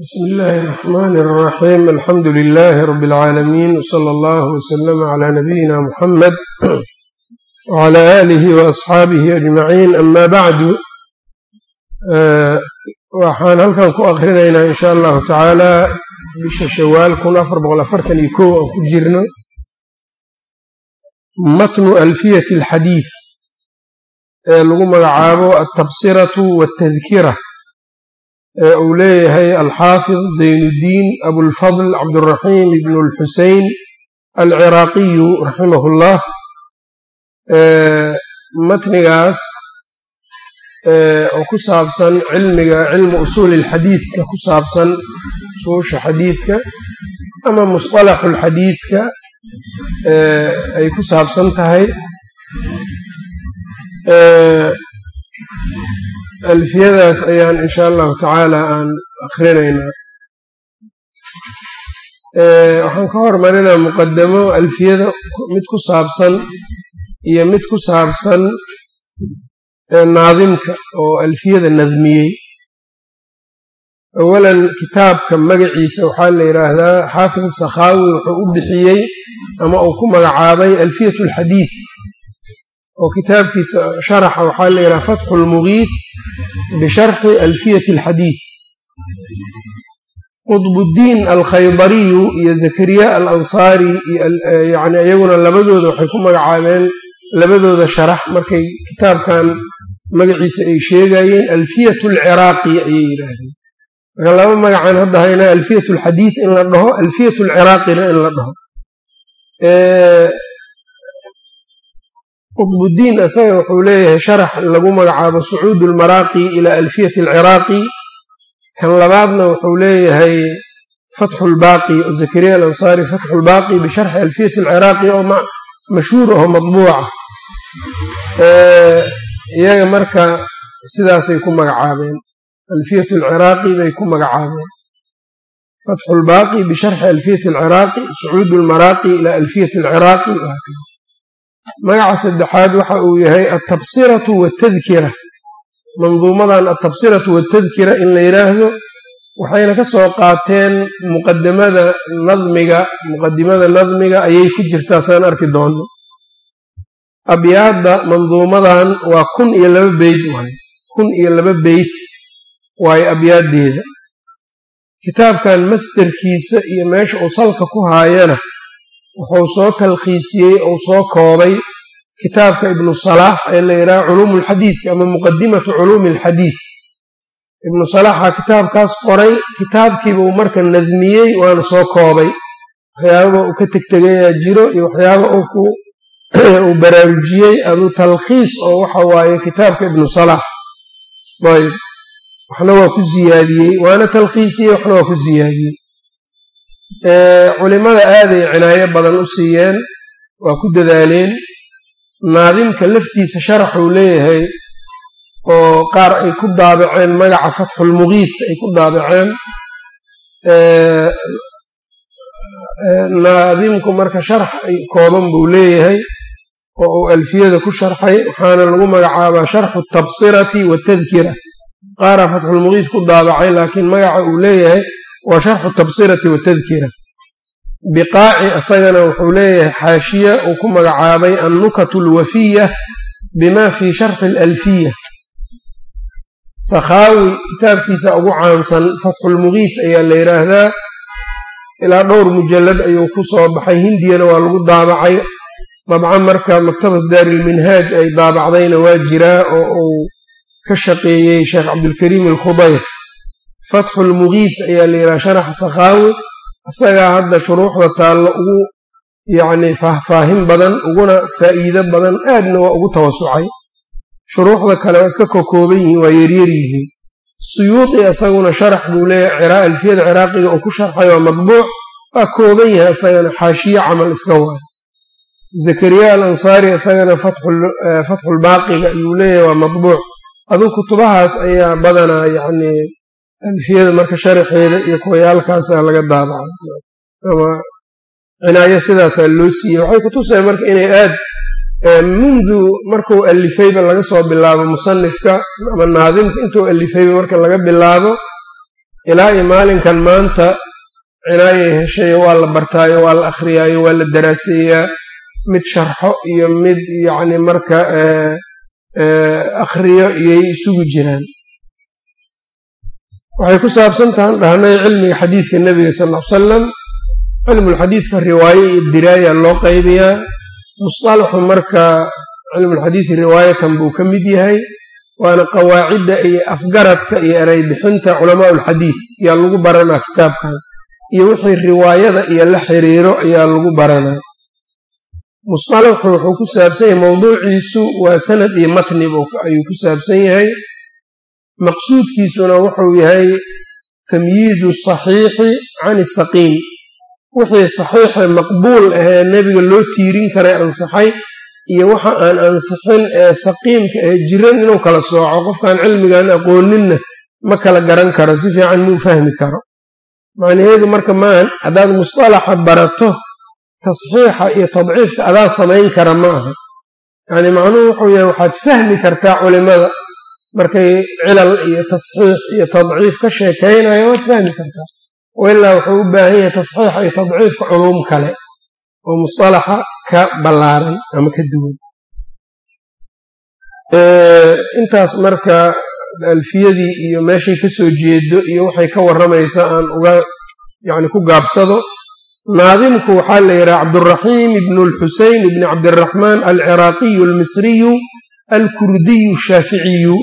bsm illaahi الرaxman الraxiim alxamdu lilaahi rab اlcaalamiin wslى allah wslama cla nabiyina muxamed wcla aalihi waasxaabihi ajmaciin ama bacdu waxaan halkan ku akrinaynaa in sha allahu tacaala bisha shawaal kun afar boqol afartan iyo kow aan ku jirno matnu alfiyati alxadiid ee lagu magacaabo altabsiratu waltadkira ee uu leeyahay alxaafid zaynuddiin abulfadl cabduraxiim ibn lxusein alciraaqiyu raximah llah matnigaas oo ku saabsan cilmiga cilmu usuuli lxadiidka ku saabsan usuusha xadiidka ama musطalaxu lxadiidka ay ku saabsan tahay alfiyadaas ayaan insha allahu tacaala aan akrinaynaa waxaan ka hormarinaa muqadamo alfiyada mid ku saabsan iyo mid ku saabsan naadimka oo alfiyada nadmiyey. Awalan kitaabka magaciisa waxaa la yidhaahdaa xaafid sakhaawi wuxuu u bixiyey ama uu ku magacaabay alfiyat alxadiid oo kitaabkiisa sharaxa waxaa la yidhaha fatxu lmugiif bisharxi alfiyati alxadiid qudbuddiin alkhaydariyu iyo zakariya alansaari yani iyaguna labadooda waxay ku magacaabeen labadooda sharax markay kitaabkan magaciisa ay sheegayeen. Alfiyat alciraaqi ayay yidhaahdeen. Marka laba magacaan hadda haynaa alfiyat alxadiid in la dhaho alfiyat alciraaqina in la dhaho qudbuddiin isaga wuxuu leeyahay sharax lagu magacaabo sucuud almaraaqi ila alfiyati alciraaqi. Kan labaadna wuxuu leeyahay fatxu lbaaqi oo zakariya alansaari fatxu lbaaqi bisharxi alfiyati alciraaqi oo mashhuur aho madbuuca iyaga marka sidaasay ku magacaabeen. Alfiyat alciraaqi bay ku magacaabeen. Fatxu lbaaqi bisharxi alfiyati alciraaqi sucuud almaraaqi ila alfiyati alciraaqi magaca saddexaad waxa uu yahay altabsiratu waltadkira manduumadan altabsiratu waltadkira in la yidhaahdo waxayna ka soo qaateen muqadimada nadmiga muqadimada nadmiga ayay ku jirtaa saan arki doonno. Abyaadda manduumadan waa kun iyo laba beyt waaye kun iyo laba beyt waaye abyaaddeeda. Kitaabkan masderkiisa iyo meesha uu salka ku haayana wuxuu soo talkhiisiyey ou soo koobay kitaabka ibnu salaax ee la yidhaha culuumu alxadiidka ama muqadimatu culuumi alxadiid ibnu salaaxa kitaabkaas qoray kitaabkiibuu marka nadmiyey waana soo koobay. Waxyaababa uu ka tegtegayaa jiro iyo waxyaaba uu baraarujiyey aduu talkhiis oo waxa waaye kitaabka ibnu salaax ayb waxna waa ku ziyaadiyey waana talkhiisiyey waxna waa ku ziyaadiyey culimada aaday cinaayo badan u siiyeen waa ku dadaaleen naadimka laftiisa sharaxuu leeyahay oo qaar ay ku daabaceen magaca fatxulmugiif ay ku daabaceen. Naadimku marka sharax kooban buu leeyahay oo uu alfiyada ku sharxay waxaana lagu magacaabaa sharxu tabsirati watadkira qaara fatxulmugiif ku daabacay laakiin magaca uu leeyahay waa sharxu tabsirati watadkira biqaaci isagana wuxuu leeyahay xaashiya uu ku magacaabay annukatu alwafiya bima fii sharxi alalfiya sakhaawi kitaabkiisa ugu caansan fatxulmugiif ayaa la yidhaahdaa ilaa dhowr mujallad ayuu ku soo baxay. Hindiyana waa lagu daabacay. Dabcan marka maktabat daarilminhaaj ay daabacdayna waa jiraa oo uu ka shaqeeyey sheekh cabdilkariim alkhudayr fatxulmugiif ayaa la yidhaha sharaxa sakhaawi isagaa hadda shuruuxda taallo ugu yacni faahfaahin badan uguna faa'iido badan aadna waa ugu tawasucay shuruuxda kale waa iska kokooban yihiin waa yaryar yihiin. Suyuudi isaguna sharax buu leeyahay alfiyada ciraaqiga uu ku sharxay waa madbuuc waa kooban yahay isagana xaashiye camal iska waayo. Zakariya al ansaari isagana fatxulbaaqiga ayuu leeyahay waa madbuuc aduu kutubahaas ayaa badanaa yacni alfiyada marka sharaxeeda iyo kuwayaalkaasaa laga daabacay. Ama cinaayo sidaasaa loo siiyey. Waxay kutusaya marka inay aad mundu markuu alifayba laga soo bilaabo musanifka ama naadimka intuu alifayba marka laga bilaabo ilaa iyo maalinkan maanta cinaayay heshayo waa la bartaayo waa la akhriyaayo waa la daraaseeyaa. Mid sharxo iyo mid yacni marka akhriyo iyay isugu jiraan waxay ku saabsan tahan dhahnay cilmiga xadiidka nebiga sal l salam cilmulxadiidka riwaaye iyo diraaya loo qaybiyaa musطalaxu marka cilmulxadiidi riwaayatan buu ka mid yahay. Waana qawaacidda iyo afgaradka iyo eray bixinta culamaa ulxadiid ayaa lagu baranaa kitaabkan. Iyo wixii riwaayada iyo la xiriiro ayaa lagu baranaa. Musطalaxu wuxuu ku saabsan yahay mowduuciisu waa sanad iyo matni ayuu ku saabsan yahay maqsuudkiisuna wuxuu yahay tamyiizu saxiixi can isaqiim wixii saxiixe maqbuul ahee nebiga loo tiirin karay ansaxay iyo waxa aan ansixin ee saqiimka ee jiran inuu kala sooco. Qofkaan cilmigan aqooninna ma kala garan karo si fiican muu fahmi karo. Macnaheedu marka maan haddaad musطalaxa barato tasxiixa iyo tadciifka adaa samayn kara ma aha. Yacni macnuhu wuxuu yahay waxaad fahmi kartaa culimada markay cilal iyo tasxiix iyo tadciif ka sheekaynayo waad fahmi kartaa wailaa wuxuu u baahan yahay tasxiixa iyo tadciifka culuum kale oo musطalaxa ka ballaaran ama ka duwan. Intaas marka alfiyadii iyo meeshay ka soo jeedo iyo waxay ka warramaysa aan uga yani ku gaabsado naadimku waxaa la yidhaha cabduraxiim ibnu lxusein ibni cabdiraxmaan alciraaqiyu almisriyu alkurdiyu shaaficiyu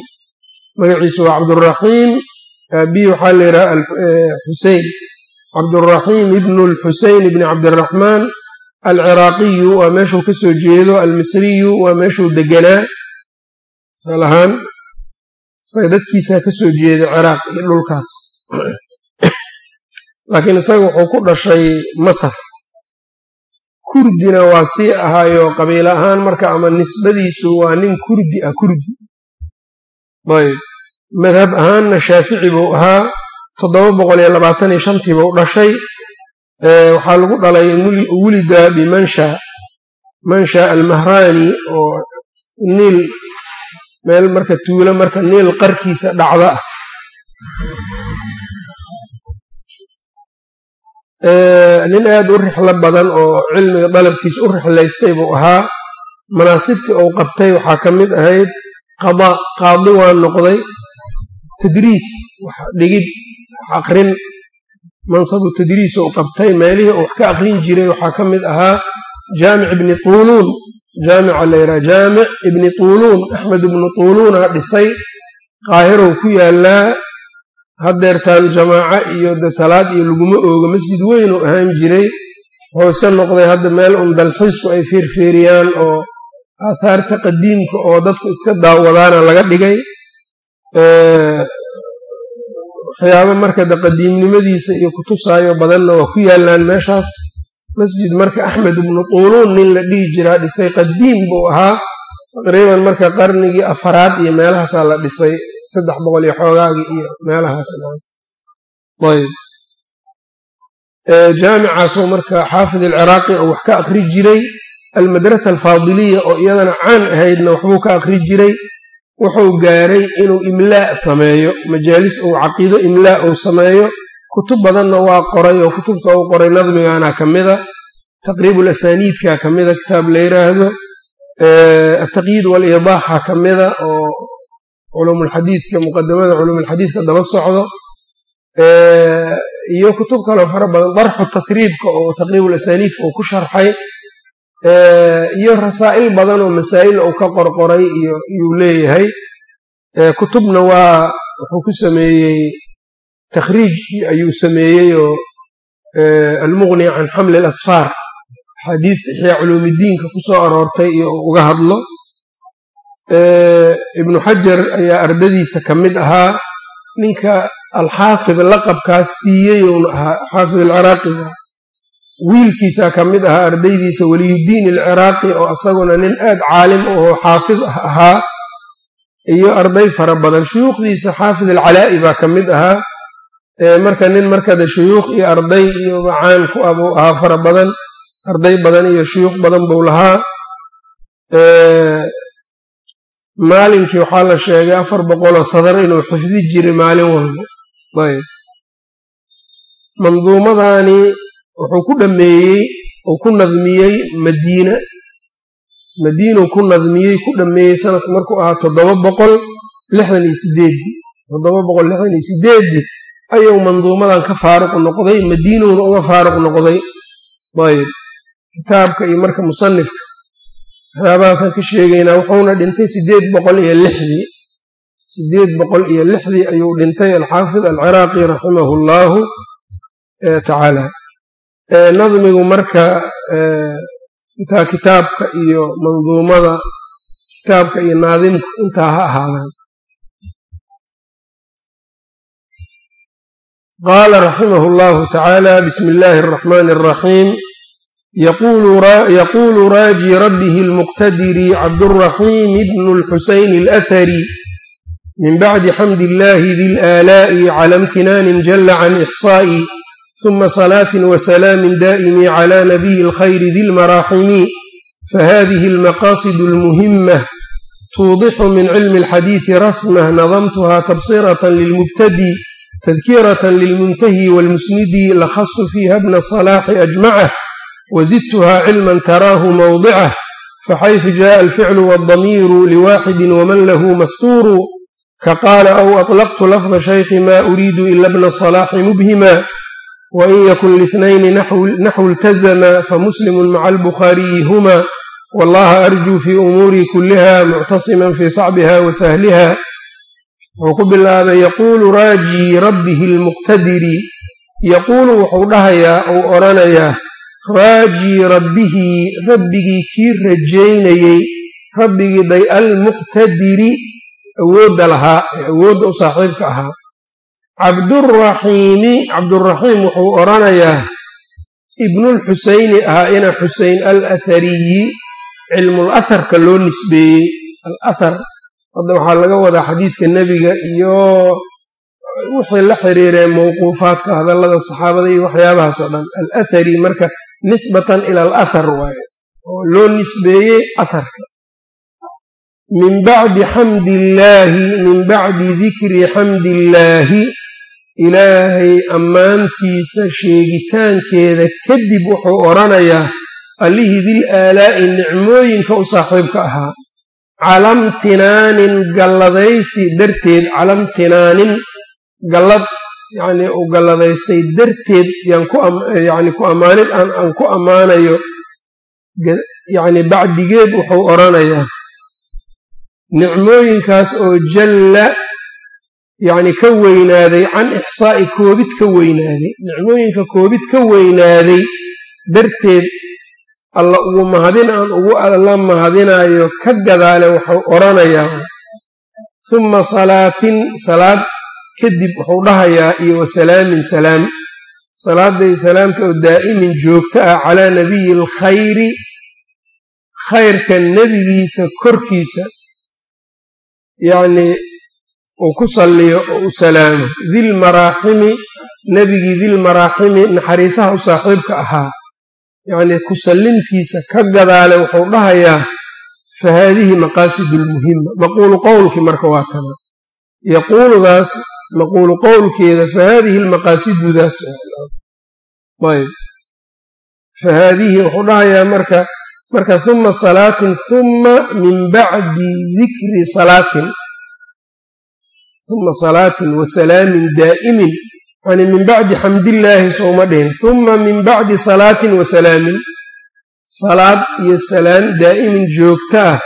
magaciisu waa cabduraxiim aabihi waxaa la yidhaha xusein cabduraxiim ibnu lxusein ibni cabdiraxmaan alciraaqiyu waa meeshuu ka soo jeedo. Almisriyu waa meeshuu deganaa. Asal ahaan isaga dadkiisaa ka soo jeeda ciraaq iyo dhulkaas. Laakiin isaga wuxuu ku dhashay masar. Kurdina waa sii ahaayo qabiil ahaan marka ama nisbadiisu waa nin kurdi ah kurdi ayb madhab ahaanna shaafici buu ahaa toddoba boqol iyo labaatan iyo shantii buu dhashay. Waxaa lagu dhalay wulida bimansha mansha almahraani oo niil meel marka tuulo marka niil qarkiisa dhacda. Ah nin aad u rixlo badan oo cilmiga dalabkiisa u rixlaystay buu ahaa. Manaasibtii uu qabtay waxaa ka mid ahayd qadaa qaadi waa noqday tadriis wax dhigid wax aqrin mansabu tadriis uu qabtay meelihii uu wax ka aqrin jiray waxaa ka mid ahaa jaamic ibni tuuluun jaamica la yidhaha jaamic ibni tuuluun axmed ibni tuuluuna dhisay qaahirow ku yaalaa haddeertaan jamaaco iyo de salaad iyo laguma ooga masjid weynuu ahaan jiray wuxuu iska noqday hadda meel un dalxiisku ay feerfeeriyaan oo aathaarta qadiimka oo dadku iska daawadaana laga dhigay waxyaabo marka de qadiimnimadiisa iyo kutusaayo badanna waa ku yaalaan meeshaas. Masjid marka axmed ibnu tuuluun nin la dhihi jiraa dhisay qadiim buu ahaa. Taqriiban marka qarnigii afaraad iyo meelahaasaa la dhisay saddex boqol iyo xoogaagii iyo meelahaas ayb. Jaamicaasoo marka xaafid alciraaqi oo wax ka aqri jiray almadrasa alfaadiliya oo iyadana caan ahaydna waxbuu ka aqri jiray wuxuu gaaray inuu imlaa sameeyo majaalis uu caqiido imlaa uu sameeyo kutub badanna waa qoray oo kutubta uu qoray nadmigana ka mida taqriibul asaaniidka ka mida kitaab la yiraahdo ataqyiid waliidaaxa ka mida oo culumulxadiidka muqadamada culumulxadiidka daba socdo iyo kutub kaloo fara badan darxu tahriibka oo taqriibul asaaniidka uu ku sharxay iyo rasaa'il badan oo masaa'il uu ka qorqoray iyuu leeyahay. Kutubna waa wuxuu ku sameeyey takhriij ayuu sameeyey oo almuqni can xamli alasfaar axaadiidta ixyaa culuumidiinka ku soo aroortay iyo uga hadlo. Ibnu xajar ayaa ardadiisa ka mid ahaa ninka alxaafid laqabkaas siiyeyuuna ahaa xaafid alciraaqiga wiilkiisaa ka mid ahaa ardaydiisa weliyudiin alciraaqi oo isaguna nin aad caalim oo xaafid ah ahaa iyo arday fara badan. Shuyuukhdiisa xaafid alcalaa'i baa ka mid ahaa marka nin markada shuyuukh iyo arday iyo caan ku ah buu ahaa fara badan arday badan iyo shuyuukh badan buu lahaa. Maalinkii waxaa la sheegay afar boqoloo sadar inuu xifdi jiray maalin walba. Ayb. Manduumadani wuxuu ku dhammeeyey uu ku nadmiyey madiina. Madiinuu ku nadmiyey ku dhammeeyey sanadku markuu ahaa toddoba boqol lixdan iyo sideeddii toddoba boqol lixdan iyo sideeddii ayuu manduumadan ka faaruq noqday madiinuuna uga faaruq noqday. Ayb kitaabka iyo marka musanifka. Waxyaabahaasaan ka sheegaynaa wuxuuna dhintay sideed boqol iyo lixdii sideed boqol iyo lixdii ayuu dhintay alxaafid alciraaqi raximahu llaahu tacaala nadmigu marka intaa kitaabka iyo manduumada kitaabka iyo naadimku intaa ha ahaadaan. Qaala raximahu llahu tacaala bismi illaahi araxmaani araxiim yaquulu raaji rabbihi almuqtadiri cabduraxiim bnu lxusayn alathari min bacdi xamdi illahi di cala imtinaanin jalla can ixsaa'i ثuma صلاة وسلام dائم على نبي الخير ذي المراحم فهذه المقاصد المهمة توضح من علم الحديث رسمه نظمتها تبصرة للمبتدي تذكيرة للمنتهي والمسندي لخصت فيها ابن الصلاح أجمعه وزدتها علما تراه موضعه فحيث جاء الفعل والضمير لواحد ومن له مستور كقال أو أطلقت لفظ شيخ ما أريد إلا ابن الصلاح مبهما wain yakun lithnayni naxwu iltazama famuslimun maca albukhaariyi huma wallaha arjuu fii umuurii kulliha muctasiman fii sacbiha wa sahliha wuxuu ku bilaabay yaquulu raajii rabbihi almuqtadiri yaquulu wuxuu dhahayaa uu odhanayaa raajii rabbihi rabbigii kii rajaynayey rabbigii day almuqtadiri awoodda lahaa ee ahaa cabduraxiimi cabduraxiim wuxuu odhanayaa ibnulxusayni ahaa ina xuseyn alathariyi cilmul atharka loo nisbeeyey. Alathar hadda waxaa laga wadaa xadiidka nebiga iyo wixii la xiriiree mawquufaadka hadallada saxaabada iyo waxyaabahaas oo dhan. Alathari marka nisbatan ila alathar waaye oo loo nisbeeyey atharka. Min bacdi xamdi illaahi min bacdi dikri xamdi illaahi ilaahay ammaantiisa sheegitaankeeda kadib wuxuu odhanayaa allihii dil aalaa'i nicmooyinka u saaxiibka ahaa. Calamtinaanin galladaysi darteed calamtinaanin gallad yacnii uu galladaystay darteed yaan ku ammaanin aan ku ammaanayo. Yacni bacdigeed wuxuu odhanayaa nicmooyinkaas oo jalla yacni ka weynaaday can ixsaa'i koobid ka weynaaday nicmooyinka koobid ka weynaaday darteed alla ugu mahadin aan ugu alla mahadinaayo ka gadaale wuxuu odhanayaa summa salaatin salaad kadib wuxuu dhahayaa iyo wa salaamin salaam. Salaadday salaamta oo daa'imin joogto ah calaa nabiyi alkhayri khayrka nebigiisa korkiisa yacnii uu ku salliyo oo u salaamo. Dilmaraaximi nebigii dilmaraaximi naxariisaha u saaxiibka ahaa. Yacnii ku sallintiisa ka gadaale wuxuu dhahayaa fa haadihi maqaasidu lmuhima maquulu qowlkii marka waa tana yaquuludaas maquulu qowlkeeda fa lmaqaasidudaas ayb fa wuxuu dhahayaa marka marka huma salaatin huma min bacdi dikri salaatin huma salaatin wa salaamin daa'imin yani min bacdi xamdillaahi souma dhihin huma min bacdi salaatin wa salaamin salaad iyo salaam daa'imin joogto ah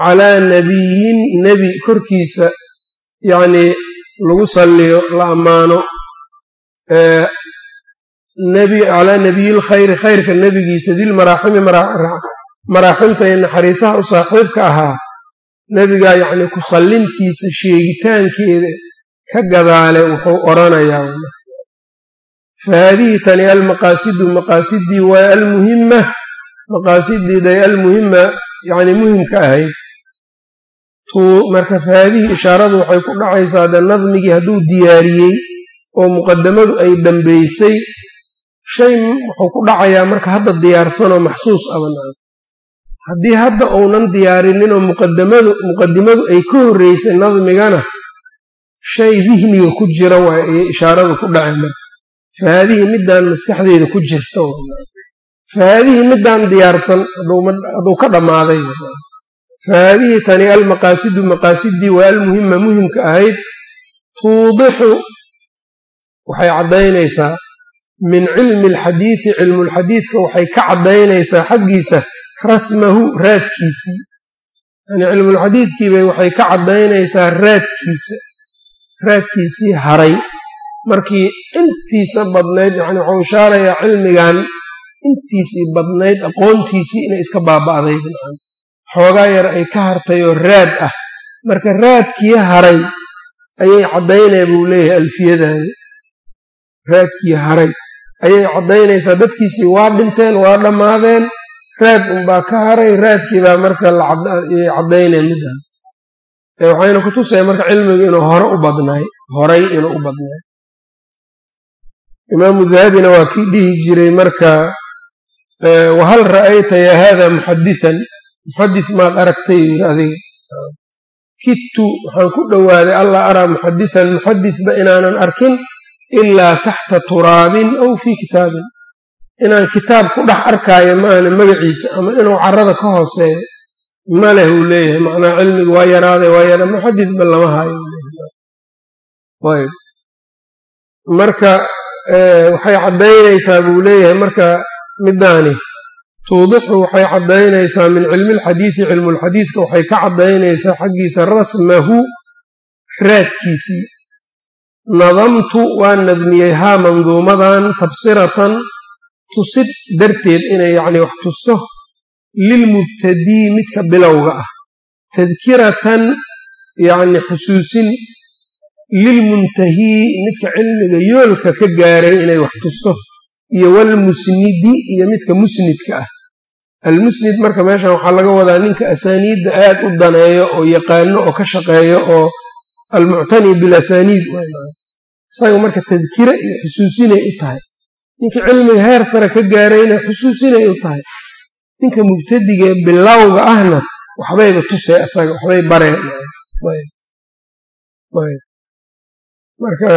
calaa nabiyin nebi korkiisa yacnii lagu salliyo la ammaano calaa nabiyilkhayri khayrka nebigiisa dilmaraaximi maraaximta ee naxariisaha u saaxiibka ahaa nebigaa yacnii ku sallintiisa sheegitaankeeda ka gadaale wuxuu odhanayaa fa haadihi tani almaqaasidu maqaasidii waa almuhima maqaasidiiday almuhima yacnii muhimka ahayd. Marka fa haadihi ishaaradu waxay ku dhacaysaa de nadmigii hadduu diyaariyey oo muqadamadu ay dambaysay shay wuxuu ku dhacayaa marka hadda diyaarsanoo maxsuus abanaa haddii hadda uunan diyaarininoo muqadamadu muqadimadu ay ka horreysay nadmigana shay dihniga ku jira waay ayay ishaaradu ku dhacay marka. Fahaadihii midaan maskaxdeeda ku jirta fahaadihii midaan diyaarsan hadduu ka dhammaaday. Fahaadihii tani almaqaasidu maqaasidii waa almuhima muhimka ahayd tuudixu waxay caddaynaysaa min cilmi alxadiidi cilmulxadiidka waxay ka caddaynaysaa xaggiisa rasmahu raadkiisii yani cilmulxadiidkiibay waxay ka caddaynaysaa raadkiisa. Raadkiisii haray. Markii intiisa badnayd yani waxuu ishaarayaa cilmigan intiisii badnayd aqoontiisii inay iska baaba'day. Xoogaa yar ay ka hartay oo raad ah. Marka raadkii haray ayay caddaynaya buu leeyahay alfiyadaani raadkii haray ayay caddaynaysaa. Dadkiisii waa dhinteen waa dhammaadeen raad unbaa ka haray raadkiibaa marka ayay caddaynaya midaan waxayna ku tusaya marka cilmigu inuu hore u badnaay horay inuu u badnaay imaamu dahabina waa kii dhihi jiray marka wahal ra'ayta yaa haada muxadian muxadis maad aragtay yiri adiga. Kittu waxaan ku dhowaaday alla araa muxadisan muxadisba inaanan arkin ilaa taxta turaabin aw fii kitaabin inaan kitaab ku dhex arkaayo maahna magaciisa ama inuu carada ka hooseeyo ma leh uu leeyahay. Macnaa cilmigu waa yaraaday waa yara muxadisba lama hayo. Marka waxay caddaynaysaa buu leeyahay. Marka midaani tuudixu waxay caddaynaysaa min cilmi alxadiidi cilmulxadiidka waxay ka caddaynaysaa xaggiisa rasmahu raadkiisii. Nadamtu waan nadmiyey haa manduumadan tabsiratan tusid darteed inay yacni wax tusto lilmubtadii midka bilowga ah. Tadkiratan yacni xusuusin lilmuntahii midka cilmiga yoolka ka gaaray inay wax tusto iyo walmusnidi iyo midka musnidka ah. Almusnid marka meeshan waxaa laga wadaa ninka asaaniidda aad u daneeyo oo yaqaano oo ka shaqeeyo oo almuctani bilasaniid isaga marka tadkira iyo xusuusinay u tahay ninka cilmiga heer sare ka gaarayna xusuusinay u tahay. Ninka mubtadigee bilowga ahna waxbayba tusee isaga waxbay bareen. Marka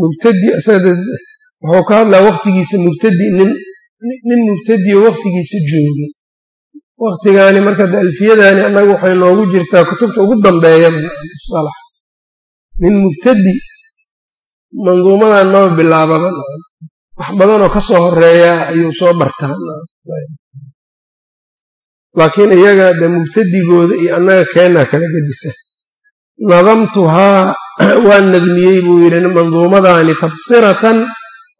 mubtadi wuxuu ka hadlaa waqtigiisa mubtadi nin mubtadiyo waqtigiisa joogay waqtigaani marka alfiyadaani annaga waxay noogu jirtaa kutubta ugu musalax nin mubtadi manduumadan noo bilaababa wax badanoo ka soo horreeya ayuu soo bartaa. Laakiin iyaga de mubtadigooda iyo annaga keennaa kala gedisa. Nadamtuhaa waan nadmiyey buu yidhi manduumadaani tabsiratan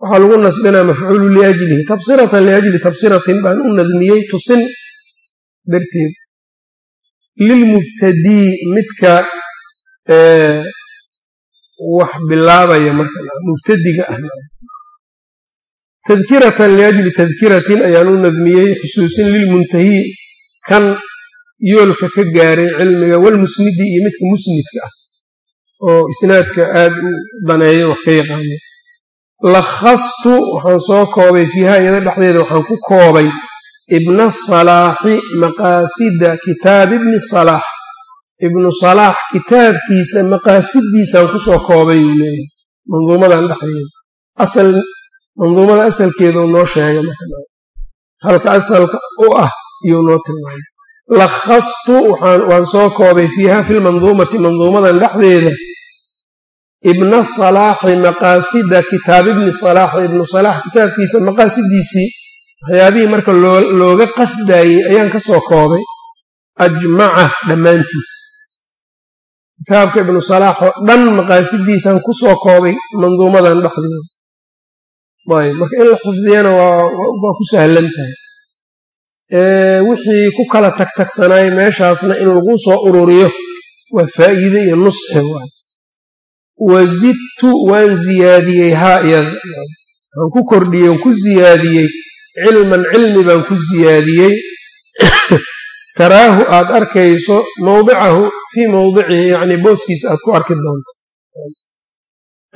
waxaa lagu nasbinaa mafcuulu liajlihi. Tabsiratan liajli tabsiratin baan u nadmiyey tusin. Darteed lilmubtadii midka wax bilaabaya marka mubtadiga ah tadkiratan liajli tadkiratin ayaan u nadmiyey xusuusin lilmuntahii kan yoolka ka gaaray cilmiga walmusnidi iyo midka musnidka ah oo isnaadka aad u daneeyo wax ka yaqaano. Lakhastu waxaan soo koobay fiiha iyada dhexdeeda waxaan ku koobay ibna salaaxi maqaasida kitaabi ibni salaax. Ibnu salaax kitaabkiisa maqaasidiisaan ku soo koobay uu leeyahay manduumadan dhexdeeda manduumada asalkeeduu noo sheegay halka asalka u ah iyuu noo tilmaamay. Lakhastu waan soo koobay fiiha fi lmanduumati manduumadan dhexdeeda. Ibna salaaxi maqaasida kitaab ibni salaax ibnu salaax kitaabkiisa maqaasidiisii waxyaabihii marka looga qasdayey ayaan ka soo koobay. Ajmaca dhammaantiis. Kitaabka ibnu salaax oo dhan maqaasidiisaan ku soo koobay manduumadan dhexdeeda ayb marka in la xifdiyana waa ku sahlan tahay. Wixii ku kala tagtagsanaay meeshaasna in lagu soo ururiyo waa faa'iide iyo nusxe waay. Wazidtu waan ziyaadiyey haa iyada. Waan ku kordhiyey waan ku ziyaadiyey. Cilman cilmi baan ku ziyaadiyey. Taraahu aad arkayso mawdicahu fii mawdicihi yacni booskiisa aad ku arki doonto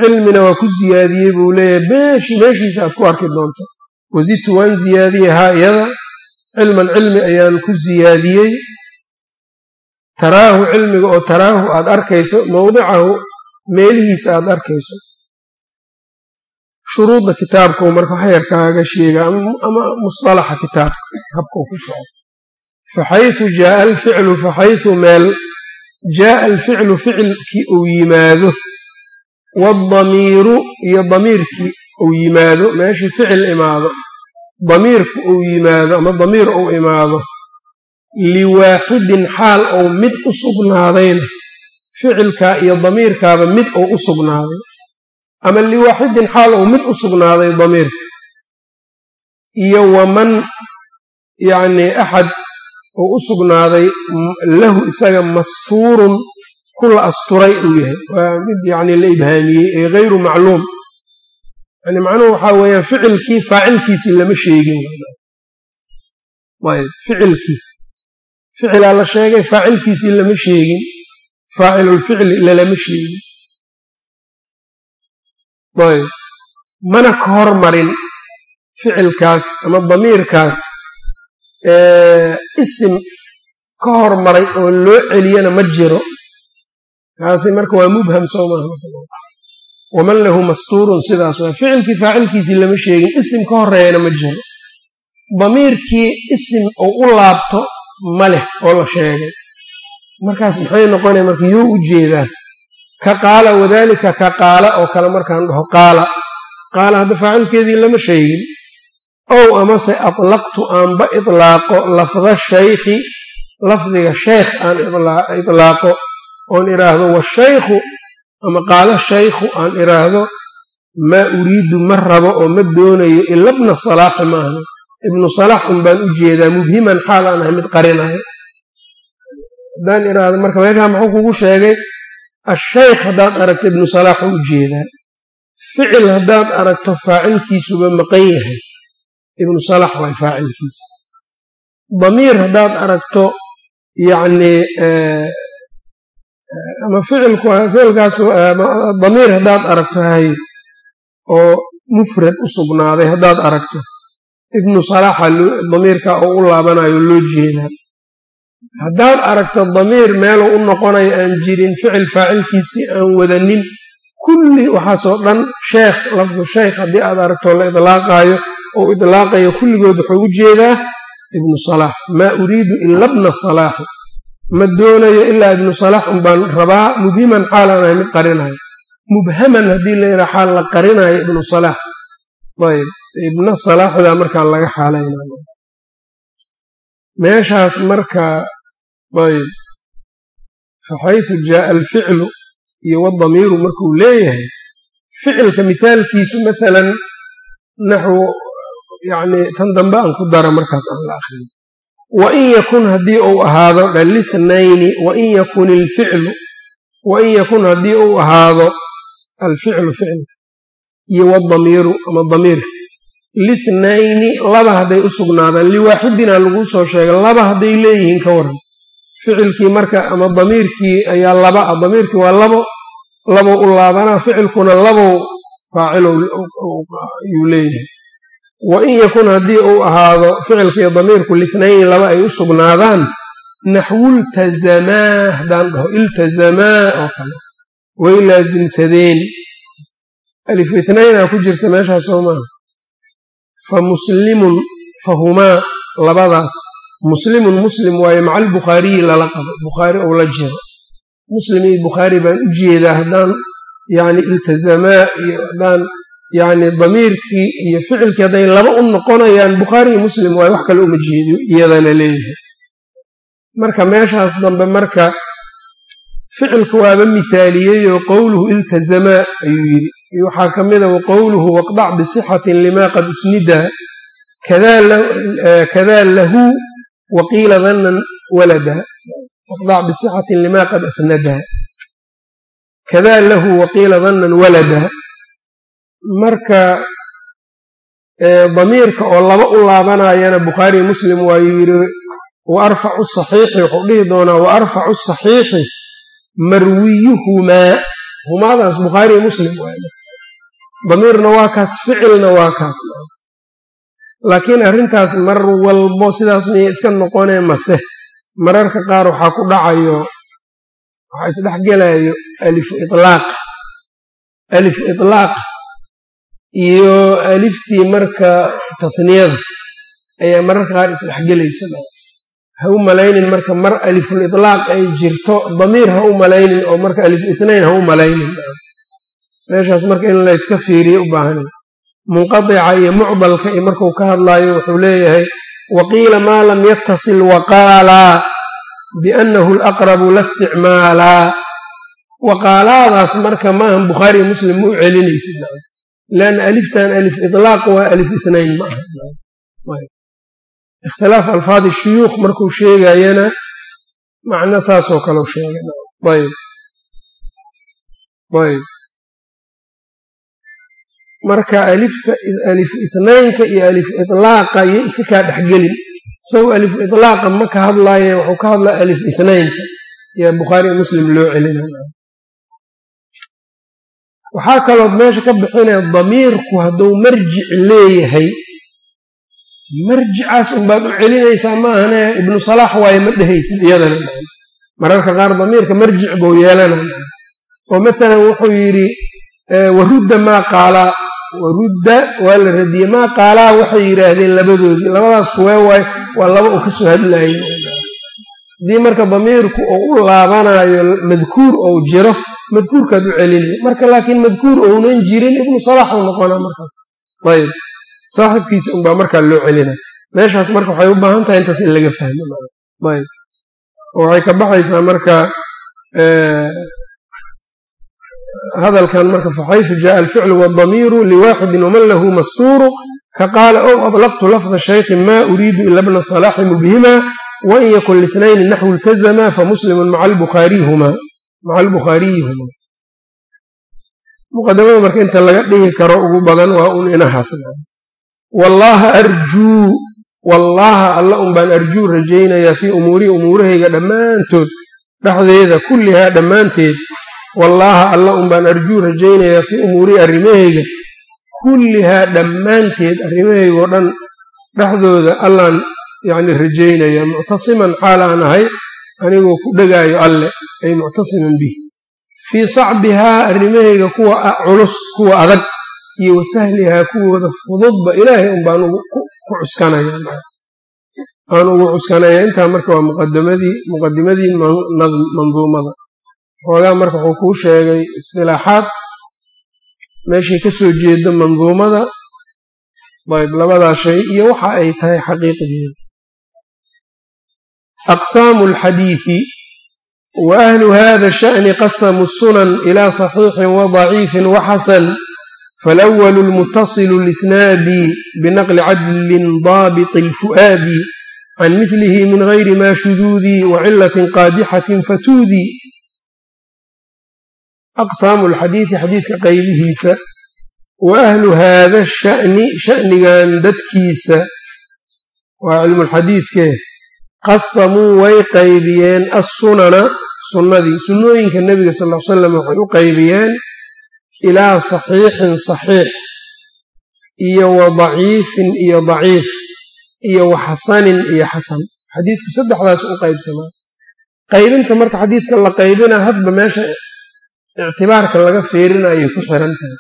cilmina waa ku ziyaadiyey buu leeyahay meeshiisa aad ku arki doonto wazidtu waan ziyaadiyey haa iyada cilman cilmi ayaan ku ziyaadiyey taraahu cilmiga oo taraahu aad arkayso mawdicahu meelihiisa aad arkayso shuruudda kitaabkau marka waxyarkaaga sheega ama musطalaxa kitaabka habkau ku soco faxayثu jaaa alficlu faxayثu meel jaaa alficlu ficilkii uu yimaado waاdamiiru iyo damiirkii uu yimaado meeshii ficil imaado damiirku uu yimaado ama damiir uu imaado liwaaxidin xaal ou mid u sugnaadayna ficilkaa iyo damiirkaaba mid ou u sugnaaday ama liwaaxidin xaal ou mid u sugnaaday damiirka iyo waman yacnii axad uu u sugnaaday lahu isaga mastuurun ku la asturay uu yahay. Waa mid yacnii la ibhaamiyey ee hayru macluum. Yani macnuhu waxaa weeyaan ficilkii faacilkiisii lama sheegin. Ayb ficilkii. Ficilaa la sheegay faacilkiisii lama sheegin. Faacilulficli lalama sheegin. Mana ka hormarin ficilkaas ama damiirkaas isim ka hormaray oo loo celiyana ma jiro kaasi marka waa mubham soo maaha waman lahu mastuurun sidaas waa ficilkii faacilkiisii lama sheegin isim ka horeeyana ma jiro. Damiirkii isim uu u laabto ma leh oo la sheegay. Markaas maxay noqonaya marka yuu u jeedaa? Ka qaala wadaalika ka qaala oo kale markaan dhaho qaala. Qaala hadda faacilkeedii lama sheegin. Ow amase atlaqtu aanba itlaaqo lafda shaykhi lafdiga sheykh aan itlaaqo oon idhaahdo washaykhu ama qaala shaykhu aan idhaahdo maa uriidu ma rabo oo ma doonayo ila bna salaaxi maahna ibnu salaax un baan u jeedaa mubhiman xaal aan ahay mid qarinayo haddaan idhaahdo marka meeshaa muxuu kugu sheegay ashaykh haddaad aragto ibnu salaax u u jeedaa ficil haddaad aragto faacilkiisuba maqan yahay. Ibnu salaax waay faacilkiisa. Damiir haddaad aragto yacnii ama ficilku ficilkaas damiir haddaad aragto hay oo mufrad u sugnaaday haddaad aragto ibnu salaaxa damiirka oo u laabanayo loo jeedaa haddaad aragto damiir meeluu u noqonayo aan jirin ficil faacilkiisii aan wadanin kulli waxaasoo dhan sheekh lafdu sheykh haddii aad aragto la idlaaqaayo ou idlaaqayo kulligood wuxuu u jeedaa ibnu salaax maa uriidu ila bna salaaxi ma doonayo ilaa ibnu salaax un baan rabaa? Mubhiman xaalaan mid qarinayo. Mubhaman haddii la yidhaha xaal la qarinayo ibnu salaax ayb ibna salaaxdaa markaa laga xaalaynayo meeshaas marka ayb faxaysu jaaa alficlu iyo wadamiiru markuu leeyahay ficilka mithaalkiisu maalan naxwu yacni tan dambe aan ku dara markaas aan la akhriyo wain yakun haddii uu ahaado dhalithnayni wain yakun ilficlu wain yakun haddii uu ahaado alficlu ficilka iyo wadamiiru ama damiirka lithnayni laba hadday u sugnaadaan liwaaxidina laguu soo sheegay laba hadday leeyihiin ka waran ficilkii marka ama damiirkii ayaa laba ah damiirkii waa labo labow u laabanaa ficilkuna labow faacil yuu leeyahay wain yakun haddii uu ahaado ficilkiiyo damiirku lithnayni laba ay u sugnaadaan naxwultazamaa haddaan dhaho iltazamaa oo kale way laasimsadeen alif ithnayna ku jirta meeshaas soo fa muslimun fahumaa labadaas. Muslimun muslim waaye maca albukhaariyi lala qabo bukhaari ou la jiro. Muslim bukhaari baan u jeedaa haddaan yacni iltazamaa iyo haddaan yacni damiirkii iyo ficilkii hadday laba u noqonayaan bukhaari iyo muslim waaye wax kale uma jeediyo iyadana leeyahay. Marka meeshaas dambe marka ficilka waaba mithaaliyeyoo qowluhu iltazamaa ayuu yidhi. Waxaa ka mida wa qowluhu waqdac bisixatin lima qad usnida kadaa lahu waqiila dannan walada waqdac bisixatin lima qad asnada kadaa lahu waqiila dannan walada marka damiirka oo laba u laabanayana bukhaari muslim waayuu yidhi wa arfacu saxiixi wuxuu dhihi doonaa wa arfacu saxiixi marwiyuhumaa humaadaas bukhaariyo muslim waay damiirna waa kaas ficilna waa kaas. Laakiin arrintaas mar walbo sidaas miyay iska noqonee mase? Mararka qaar waxaa ku dhacayo waxaa isdhex gelayo alifu ilaaq alifu itlaaq iyo aliftii marka tatniyada ayaa mararka qaar isdhexgelaysa ha u malaynin marka mar aliful itlaaq ay jirto damiir ha u malaynin oo marka alif itnayn ha u malaynin. Meeshaas marka in layska fiiriyo u baahanay munqadica iyo mucdalka iyo markuu ka hadlaayo wuxuu leeyahay waqiila maa lam yattasil waqaalaa biannahu alaqrabu la isticmaalaa waqaalaadaas marka maahan bukhaariyo muslim u celinaysid leanna aliftan alif itlaaq waa alif itnayn ma aha ikhtilaaf alfaadi shuyuukh markuu sheegayana macno saasoo kaleu sheegay ayb marka alifta alif itnaynka iyo alif itlaaqa iyo iska kaa dhexgelin isagoo alif itlaaqa ma ka hadlaaye wuxuu ka hadlaya alif itnaynka yaa bukhaari muslim loo celina waxaa kalood meesha ka bixinaya damiirku hadduu marjic leeyahay. Marjicaas unbaad u celinaysaa maahane ibnu salaax waaye ma dhehaysid iyadana. Mararka qaar damiirka marjic buu yeelanaya oo masalan wuxuu yidhi warudda maa qaalaa warudda waa la radiyey. Maa qaalaa waxay yidhaahdeen labadoodii. Labadaas kuwee waay waa laba uu ka soo hadlayo haddii marka damiirku uu u laabanayo madkuur ou jiro madkuurkaad u celinaya marka laakiin madkuur ounan jirin ibnu salaax uu noqonaa markaas ayb saaxibkiisa unbaa markaa loo celinaya meeshaas marka waxay u baahan tahay intaas in laga fahmo ayb oo waxay ka baxaysaa marka hadalkan marka faxaysu jaءa alficlu wاdamiiru liwaxidi waman lahu mastuuru kaqaala ow aطlaqtu lafda shaykhin ma uriidu ila bna salaaxi mubhima wain yakun litnayni naxwu iltazama famuslimu maca albukhaariyihuma muqadamada marka inta laga dhihi karo ugu badan waa un inahaas wallaha arjuu wallaha alla un baan arjuu rajaynayaa fii umuurii umuurahayga dhammaantood dhexdeeda kullihaa dhammaanteed. Wallaaha alla un baan arjuu rajaynayaa fii umuurii arrimahayga kullihaa dhammaanteed. Arrimahaygoo dhan dhexdooda allaan yacni rajaynayaa muctasiman xaalaan ahay anigoo ku dhegaayo alle ay muctasiman bihi fii sacbihaa arrimahayga kuwa culus kuwa adag iyo wasahlihaa kuwooda fududba ilaahay un ku cuskanaya aan ugu cuskanaya intaa marka waa muqadimadii manduumada. Xoogaa marka wuxuu kuu sheegay istilaaxaad. Meeshay ka soo jeeda manduumada ayb labadaa shay iyo waxa ay tahay xaqiiqdeeda. Aqsaamu alxadiidi wa ahlu hada sha'ni qasamuu sunan ilaa saxiixin wadaciifin waxasan faalawalu almutasilu lisnaadi binaqli cadlin daabiti alfu'aadi can milihi min gayri ma shuduudi wacilatin qaadixatin fatuudi aqsaamu alxadiidi xadiidka qaybihiisa wa ahlu haada sha'ni sha'nigan dadkiisa waa cilmulxadiidkee qasamuu way qaybiyeen assunana sunnadii sunnooyinka nebiga sal ll ly slam waxay u qaybiyeen ilaa saxiixin saxiix iyo wa daciifin iyo daciif iyo wa xasanin iyo xasan. Xadiidku saddexdaas u qaybsamaa qaybinta marka xadiidka la qaybina hadba meesha ictibaarka laga fiirinayo ku xiran tahay.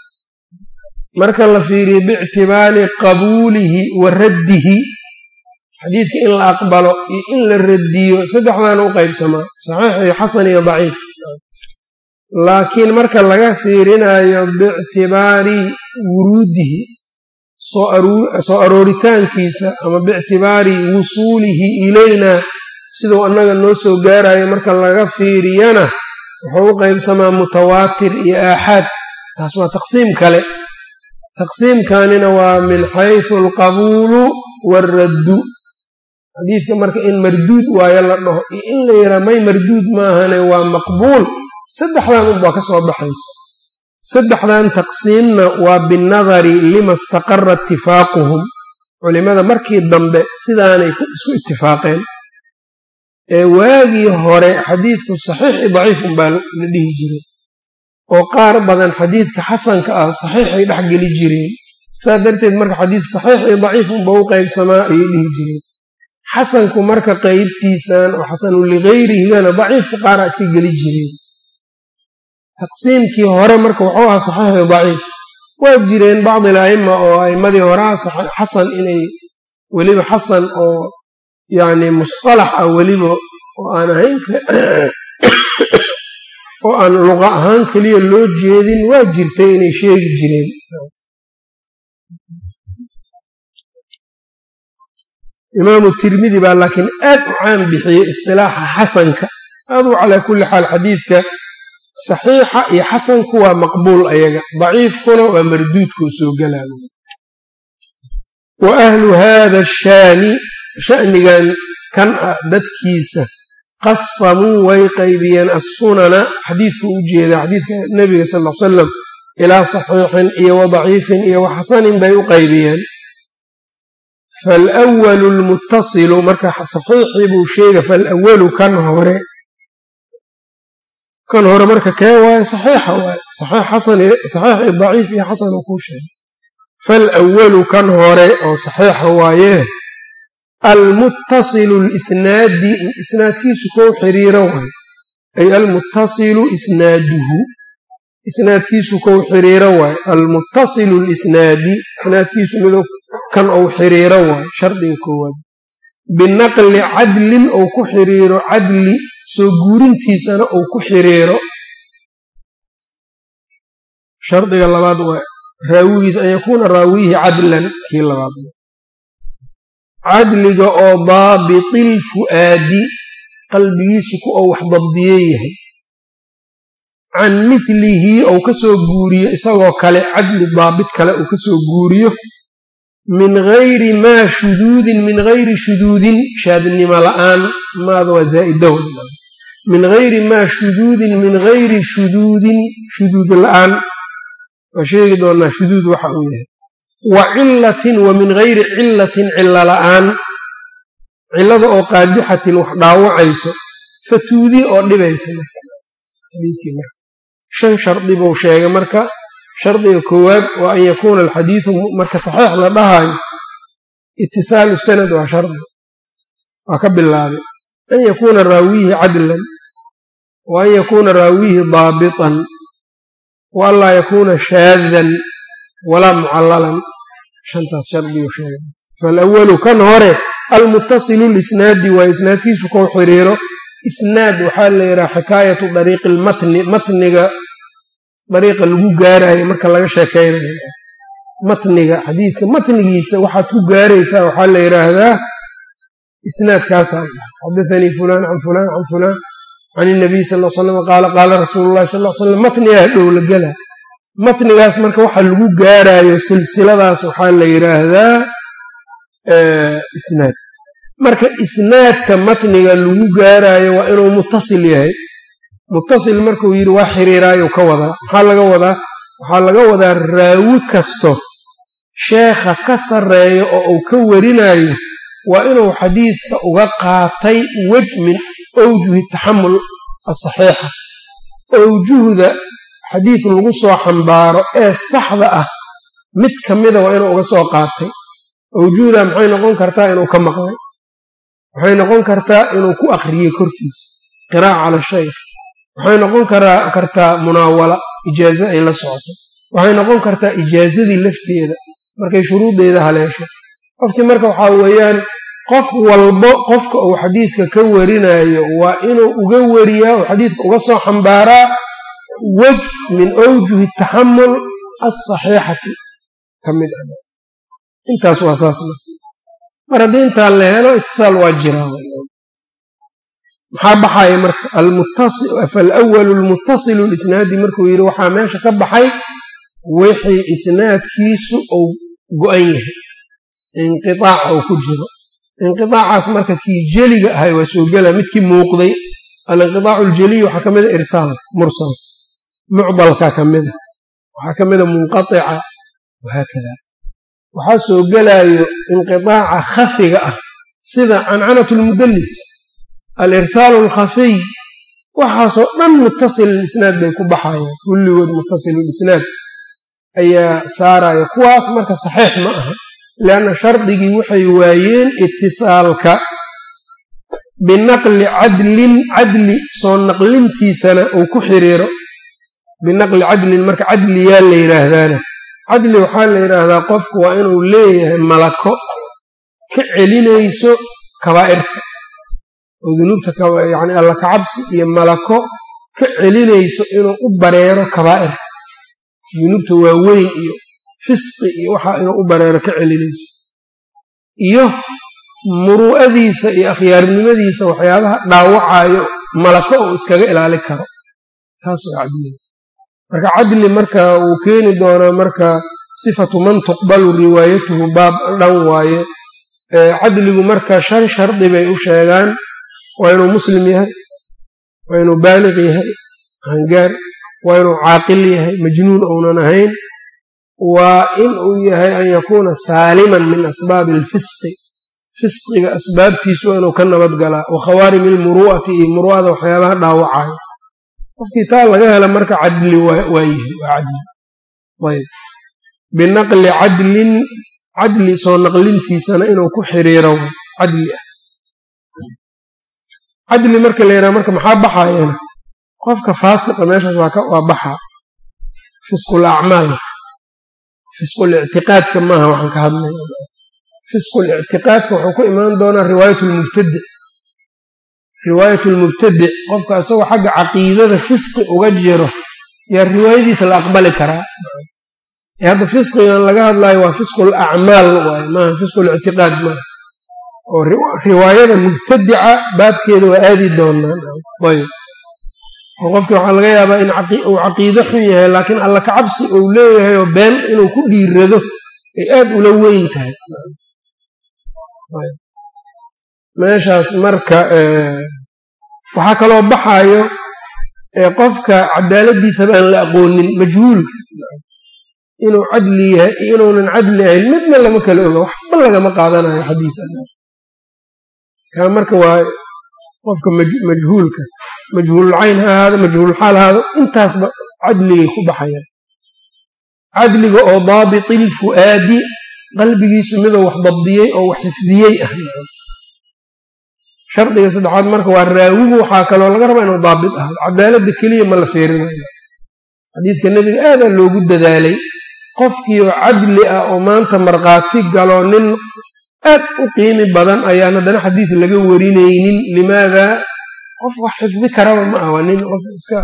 Marka la fiiriyo biictibaari qabuulihi wa raddihi xadiidka in la aqbalo iyo in la radiyo saddexdaana u qaybsamaa saxiix iyo xasan iyo daciif. Laakiin marka laga fiirinayo biictibaari wuruudihi soo arooritaankiisa ama biictibaari wusuulihi ilayna siduu annaga noo soo gaarayo marka laga fiiriyana wuxuu u qaybsamaa mutawaatir iyo aaxaad. Taas waa taqsiim kale. Taqsiimkanina waa min xaysu alqabuulu waaraddu xadiidka marka in marduud waayo la dhaho iyo in la yidhaha may marduud maahane waa maqbuul. Saddexdan unbaa ka soo baxayso saddexdan taqsiimna waa binnadari lima istaqara itifaaquhum culimmada markii dambe sidaanay isku itifaaqeen ee waagii hore xadiidku saxiix iyo daciif unbaa la dhihi jiray. Oo qaar badan xadiidka xasanka ah saxiixay dhex geli jireen. Saas darteed marka xadiid saxiix iyo daciif unba u qaybsamaa ayay dhihi jireen xasanku marka qeybtiisan oo xasanu ligayrihigana daciifka qaaraa iska geli jireen taqsiimkii hore marka wuxuu ahaa saxiix iyo daciif. Waa jireen bacdi ala'ima oo a'immadii horaa xasan inay weliba xasan oo yacni musطalax ah weliba oo aan ahayn oo aan luqa ahaan keliya loo jeedin waa jirtay inay sheegi jireen imaamu tirmidi baa laakiin aad u caan bixiyey istilaaxa xasanka. Aduu calaa kulli xaal xadiidka saxiixa iyo xasanku waa maqbuul ayaga. Daciifkuna waa marduudkuu soo galaay wa ahlu haada ashaani sha'nigan kan ah dadkiisa qasamuu way qaybiyeen assunana. Xadiidku u jeedaa xadiidka nebiga sal l salam ilaa saxiixin iyo wa daciifin iyo wa xasanin bay u qaybiyeen falwalu lmuttasilu marka saxiixii buu sheega falwalu kan hore. kan hore marka kee waaye? saxiixa waaye. saxiix iyo daciif iyo xasan uu kuu sheegay. falwalu kan hore oo saxiixa waaye. almuttasilu lisnaadi isnaadkiisu kou xiriiro waaye. ay almuttasilu isnaaduhu isnaadkiisu kou xiriiro waaye. almuttasilu lisnaadi isnaadkiisu mid kan ou xiriiro waaye shardiga koowaad. Binaqli cadlin ou ku xiriiro cadli soo guurintiisana uu ku xiriiro. Shardiga labaad waa raawigiis an yakuuna raawihi cadlan kii labaad cadliga oo daabitil fu'aadi qalbigiisu ku ou wax dabdiye yahay. Can milihi ou ka soo guuriyo isagoo kale cadli daabit kale uu ka soo guuriyo min gayri maa shuduudin min gayri shuduudin shaadnimo la'aan maada waa zaa'ida min gayri maa shuduudin min gayri shuduudin shuduud la'aan. Waa sheegi doonaa shuduud waxa uu yahay. Wa cilatin wa min gayri cilatin cilo la'aan. Cilada oo qaadixatin wax dhaawacayso fatuudi oo dhibaysa shan shardi buu sheegay marka shardiga koowaad waa an yakuuna alxadiidu marka saxiix la dhahayo itisaalu sanad waa shardi waa ka bilaabay. An yakuuna raawiyihi cadlan wa an yakuuna raawiyihi daabitan wa an laa yakuuna shaadan walaa mucallalan. Shantaas shardiguu sheegay. Faalawalu kan hore almuttasilu lisnaadi waa isnaadkiisu kou xiriiro isnaad waxaa la yidhaha xikaayatu dariiqi lmatni matniga dariiqa lagu gaarayo marka laga sheekaynayo matniga xadiidka matnigiisa waxaad ku gaaraysaa waxaa la yidhaahdaa isnaadkaasaa xadaanii fulaan can fulaan can fulaan can inabiy sal l slam qaala qaala rasuulu llahi sal slam matnigaa dhow la gela matnigaas marka waxa lagu gaarayo silsiladaas waxaa la yidhaahdaa isnaad. Marka isnaadka matniga lagu gaarayo waa inuu muttasil yahay muttasil markuu yidhi waa xiriiraayuu ka wadaa. Maxaa laga wadaa? Waxaa laga wadaa raawi kasto. Sheekha ka sarreeyo oo uu ka warinayo waa inuu xadiidka uga qaatay wej min awjuhi taxamul asaxiixa awjuhda xadiid lagu soo xambaaro ee saxda ah mid ka mida waa inuu uga soo qaatay. Awjuhda maxay noqon kartaa inuu ka maqlay? Waxay noqon kartaa inuu ku akhriyey korkiisa? Qiraa'a cala shaykh waxay noqon kartaa munaawala ijaaze ay la socoto. Waxay noqon kartaa ijaazadii lafteeda markay shuruuddeeda haleesho. Qofkii marka waxaa weeyaan qof walbo qofka uu xadiidka ka warinayo waa inuu uga wariyaa oo xadiidka uga soo xambaaraa wej min awjuhi taxamul alsaxiixati ka mid ah. Intaas waa saas mar haddii intaa la helo itisaal waa jiraa maxaa baxaya marka falwalu lmuttasilu lisnaadi markuu yidhi waxaa meesha ka baxay wixii isnaadkiisu uu go-an yahay inqiaac uu ku jiro. Inqiaacaas marka kii jeliga ahay waa soo gela midkii muuqday alinqiaacu ljeliy waxaa ka mida irsaal mursal mucdalka ka mida waxaa ka mida munqaica wahaakada waxaa soo gelaayo inqiaaca khafiga ah sida cancanat lmudallis alirsaalu alkhafiy waxaasoo dhan muttasil isnaad bay ku baxayaan kulligood muttasilulisnaad ayaa saaraya. Kuwaas marka saxiix ma aha lianna shardigii waxay waayeen itisaalka binaqli cadlin cadli soo naqlintiisana uu ku xiriiro binaqli cadlin. Marka cadliyaa la yidhaahdaana cadli waxaa la yidhaahdaa qofku waa inuu leeyahay malako ka celinayso kabaa'irta oo dunuubta yani alla kacabsi iyo malako ka celinayso inuu u bareero kabaa'ir. Dunuubta waaweyn iyo fisqi iyo waxaa inuu u bareero ka celinayso. Iyo muruu'adiisa iyo akhyaarnimadiisa waxyaabaha dhaawacayo malako uu iskaga ilaali karo. Taas waa cadliga marka cadli marka uu keeni doonaa marka sifatu man tuqbalu riwaayatuhu baab dhan waaye. Cadligu marka shan shardi bay u sheegaan waa inuu muslim yahay waa inuu baaliq yahay hangaar waa inuu caaqil yahay majnuun ounan ahayn waa in uu yahay an yakuuna saaliman min asbaabi alfisqi. Fisqiga asbaabtiisu waa inuu ka nabad galaa wa khawaarimi almuru'ati iyo muru'ada waxyaabaha dhaawacayo qofkii taa laga hela marka cadli waa yahay waa cadli. Ayb. Binaqli cadlin cadli soo naqlintiisana inuu ku xiriiro cadli ah cadli marka la yidhaha marka maxaa baxayana qofka faasiqa meeshaas waa baxaa fisqul acmaal. Fisqul maaha waxaan ka hadlaya fisqul wuxuu ku imaan doonaa riwaayat lmubtadic riwaayat lmubtadic qofka isagoo xagga caqiidada fisqi uga jiro yaa riwaayadiisa la aqbali karaa. Hadda fisqigan laga hadlayo waa fisqul acmaal maaha fisqul maaha oo riwaayada mubtadica baabkeeda waa aadi doonaan ayb. Oo qofki waxaa laga yaabaa in uu caqiido xun yahay laakiin alla kacabsi uu leeyahay oo been inuu ku dhiirado ay aad ula weyn tahay. Meeshaas marka waxaa kaloo baxayo qofka cadaaladiisaba aan la aqoonin majhuul. Inuu cadli yahay inuunan cadli ahayn midna lama kala oga waxba lagama qaadanayo xadiid kaa marka waa qofka majhuulka majhuululcayn ha ahaado majhuululxaal ahaado intaasba cadligay ku baxayaan. Cadliga oo daabitil fu'aadi qalbigiisu miduu wax dabdiyey oo wax xifdiyey ah. Shardiga saddexaad marka waa raawigu waxaa kaloo laga rabaa inuu daabit ahdo cadaaladda keliya ma la feerinayo xadiidka nebiga aadaa loogu dadaalay. Qofkiioo cadli ah oo maanta markhaati galo nin aad u qiimi badan ayaan haddana xadiid laga warinaynin. Limaadaa qof wax xifdi karaba ma ah waa nin qof iska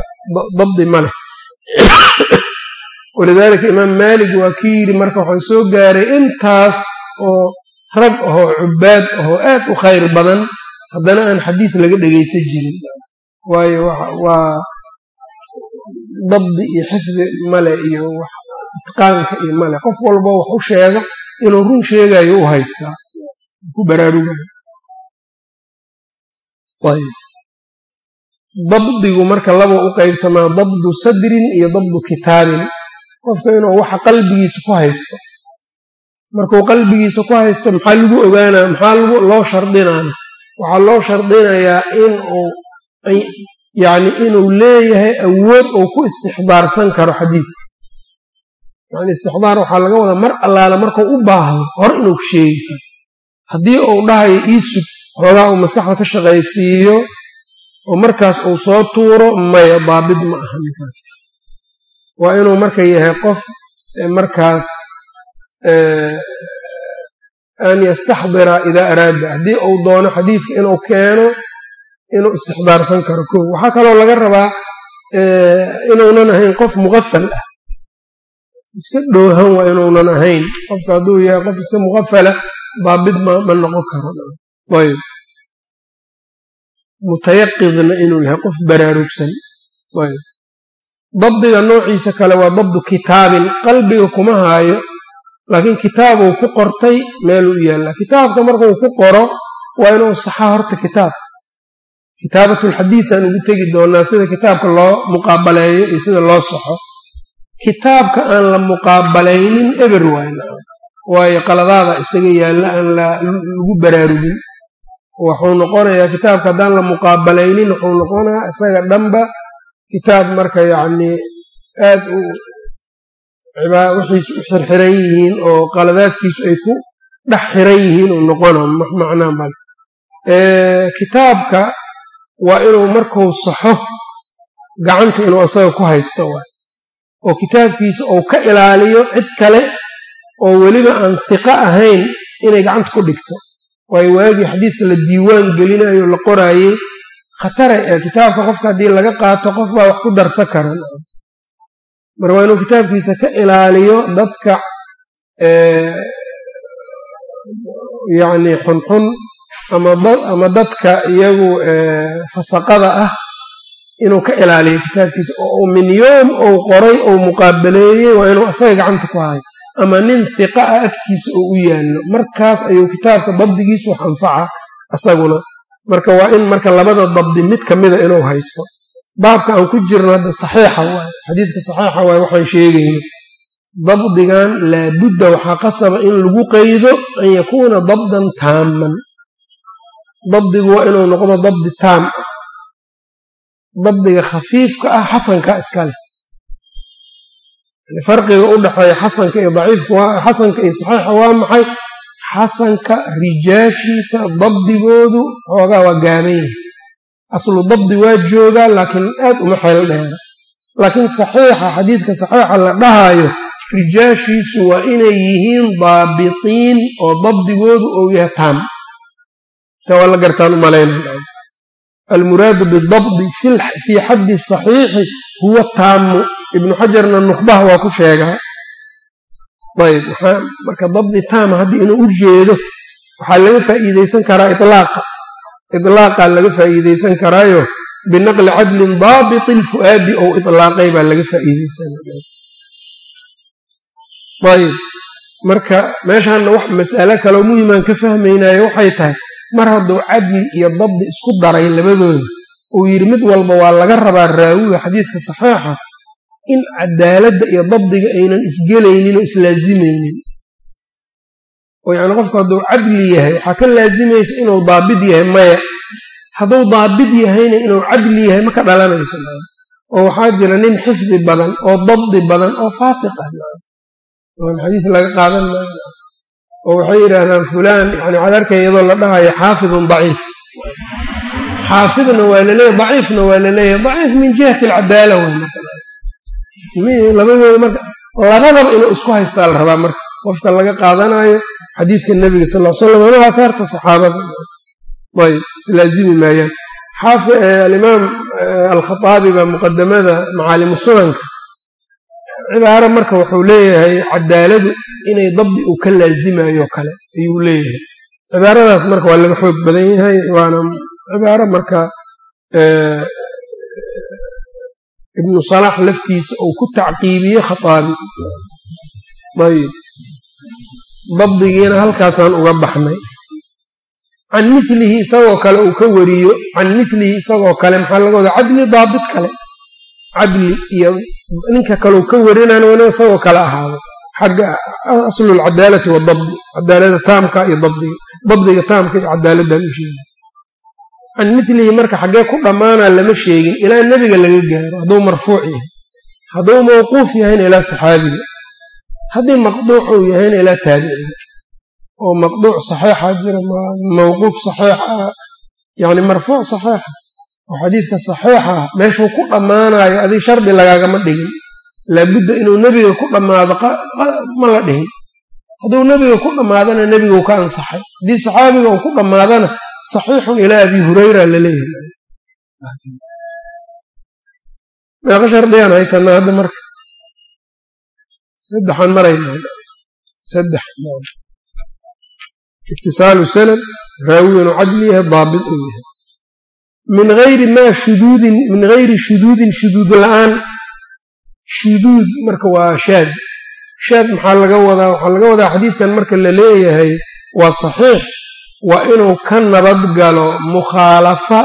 dabdi ma leh. Walidaalika imaam maalik waa kii yidhi marka waxaa soo gaaray intaas oo rag ahoo cubaad ahoo aad u khayr badan haddana aan xadiid laga dhegaysan jirin. Waayo waa dabdi iyo xifdi male iyo itqaanka iyo male qof walba wax u sheego inuu run sheegayo u haystaa ku baraarugayo dabdigu marka laba u qaybsamaa dabdu sadrin iyo dabdu kitaabin qofka inuu waxa qalbigiisa ku haysto. Markuu qalbigiisa ku haysto maxaa lagu ogaanaa? Maxaa loo shardinaana waxaa loo shardinayaa inuu yacni inuu leeyahay awood uu ku istixdaarsan karo xadiidka. Yani istixdaar waxaa laga wadaa mar allaale markuu u baahdo hor inuu sheegi karo haddii uu dhahayo iisug xoogaa uu maskaxda ka shaqaysiiyo oo markaas uu soo tuuro maya daabid ma aha ninkaas. Waa inuu marka yahay qof markaas an yastaxdira idaa araada. Haddii uu doono xadiidka inuu keeno inuu istixdaarsan karo. Ko waxaa kaloo laga rabaa inuunan ahayn qof muqafal ah. Iska dhoohan waa inuunan ahayn. Qofka hadduu yahay qof iska muqafala daabid ma noqon karo. Ayb mutayaqidna inuu yahay qof baraarugsan. Ayb dabdiga noociisa kale waa dabdu kitaabin qalbiga kuma haayo laakiin kitaabuu ku qortay meeluu yaallaa kitaabka markuu ku qoro waa inuu saxaa horta kitaab. Kitaabatulxadiidan ugu tegi doonaa sida kitaabka loo muqaabaleeyo iyo sida loo saxo. Kitaabka aan la muqaabalaynin eber waayna waayo qaladaada isaga yaalla aan lagu baraarugin. Wuxuu noqonayaa kitaabka haddaan la muqaabalaynin wuxuu noqonayaa isaga dhanba kitaab marka yacnii aad u wixiisu u xirxiran yihiin oo qaladaadkiisu ay ku dhex xiran yihiin uu noqona macnaa male kitaabka waa inuu markuu saxo gacanta inuu asaga ku haysto waay. Oo kitaabkiisa uu ka ilaaliyo cid kale oo weliba aan hiqo ahayn inay gacanta ku dhigto. Waayo waagii xadiidka la diiwaan gelinayo la qoraayey khatara ee kitaabka qofka haddii laga qaato qof baa wax ku darsan karan marka waa inuu kitaabkiisa ka ilaaliyo dadka yacni xunxun ama dadka iyagu fasaqada ah inuu ka ilaaliyo kitaabkiisa. Oo min yoom ou qoray ou muqaabaleeyey waa inuu asaga gacanta ku hayo ama nin hiqa ah agtiisa oo u yaallo markaas ayuu kitaabka dabdigiisu anfaca asaguna. Marka waa in marka labada dabdi mid ka mida inuu haysto. Baabka aan ku jirno hadda saxiixa waay xadiidka saxiixa waay waxaan sheegayno dabdigan laabudda waxaa qasaba in lagu qaydo an yakuuna dabdan taamman dabdigu waa inuu noqdo dabdi taam. Ah dabdiga khafiifka ah xasanka iskale farqiga u dhexeeya xasanka iyo daciifka xasanka iyo saxiixa waa maxay? Xasanka rijaashiisa dabdigoodu xoogaa waa gaaban yahay. Aslu dabdi waa joogaa laakiin aad uma xeel dheera laakiin saxiixa xadiidka saxiixa la dhahaayo rijaashiisu waa inay yihiin daabitiin oo dabdigoodu ou yahay taam ta waa la gartaan u malaynaa almuraadu bidabdi fii xaddi saxiixi huwa taamu ibnu xajarna nukhbaha waa ku sheegaa ayb marka dabdi taama haddii inuu u jeedo waxaa laga faa'iideysan karaa ilaaqa ilaaqa laga faa'iideysan karaayo binaqli cadlin daabiti ilfu'aadi ou ilaaqay baa laga faa'iideysanayb marka meeshaanna wax mas'alo kaloo muhimaan ka fahmaynayo waxay tahay mar hadduu cadli iyo dabdi isku daray labadooda uu yidhi mid walba waa laga rabaa raawiga xadiidka saxiixa in cadaaladda iyo dabdiga aynan isgelaynin oo islaazimaynin. Oo yacni qofku hadduu cadli yahay waxaa ka laazimaysa inuu daabid yahay maya. Hadduu daabid yahayna inuu cadli yahay ma ka dhalanayso oo waxaa jira nin xifdi badan oo dabdi badan oo faasiq ah xadiis laga qaadan maayo oo waxay yidhaahdaan fulaan yani waxaad iyadoo la dhahayo xaafidun daciif. Xaafidna waa laleeyahy daciifna waa la leeyahay daciif min jihati alcadaala labadooda marka labadaba inuu isku haystaa la rabaa marka. Qofka laga qaadanayo xadiidka nebiga sal l slam ama aahaarta saxaabada. Ayb islaazimi maayaan. Alimaam alkhaaabi baa muqadamada macaalimu sunanka cibaaro marka wuxuu leeyahay cadaaladu inay dabdi uu ka laazimayo kale ayuu leeyahay. Cibaaradaas marka waa laga xoog badan yahay waana cibaaro marka ibnu salaax laftiisa uu ku tacqiibiye khaaabi ayb dabdigiina halkaasaan uga baxnay. Can milihi isagoo kale uu ka wariyo. Can milihi isagoo kale maxaa laga wadaa? Cadli daabit kale. Cadli iyo ninka kaleu ka warinaan wana isagoo kale ahaado. Xagga aslu lcadaalati wadabdi cadaalada taamka iyo dabdiga dabdiga taamka iyo cadaaladdan u can milihi marka xaggee ku dhammaanaa lama sheegin ilaa nebiga laga gaaro hadduu marfuuc yahay. Hadduu mawquuf yahayna ilaa saxaabiga. Haddii maqduuc uu yahayna ilaa taabiciga. Oo maqduuc saxiixa jira mawquuf saxiixa yani marfuuc saxiixa oo xadiidka saxiixa meeshuu ku dhammaanayo adig shardi lagaagama dhigin. Laabudda inuu nebiga ku dhammaado ma la dhihin. Hadduu nebiga ku dhammaadana nebiguu ka ansaxay. Haddii saxaabiga uu ku dhammaadana saxiixun ilaa abi hurayra la leeyahay meeqa shardiyaan haysanaa hadda marka. Saddexaan marayna saddex. Itisaalu sanad raawi inuu cadli yahay daabit uu yahay. Min ayri maa shuduudin min gayri shuduudin shuduud la'aan. Shuduud marka waa shaad. Shaad maxaa laga wadaa? Waxaa laga wadaa xadiidkan marka la waa waa inuu ka nabad galo mukhaalafa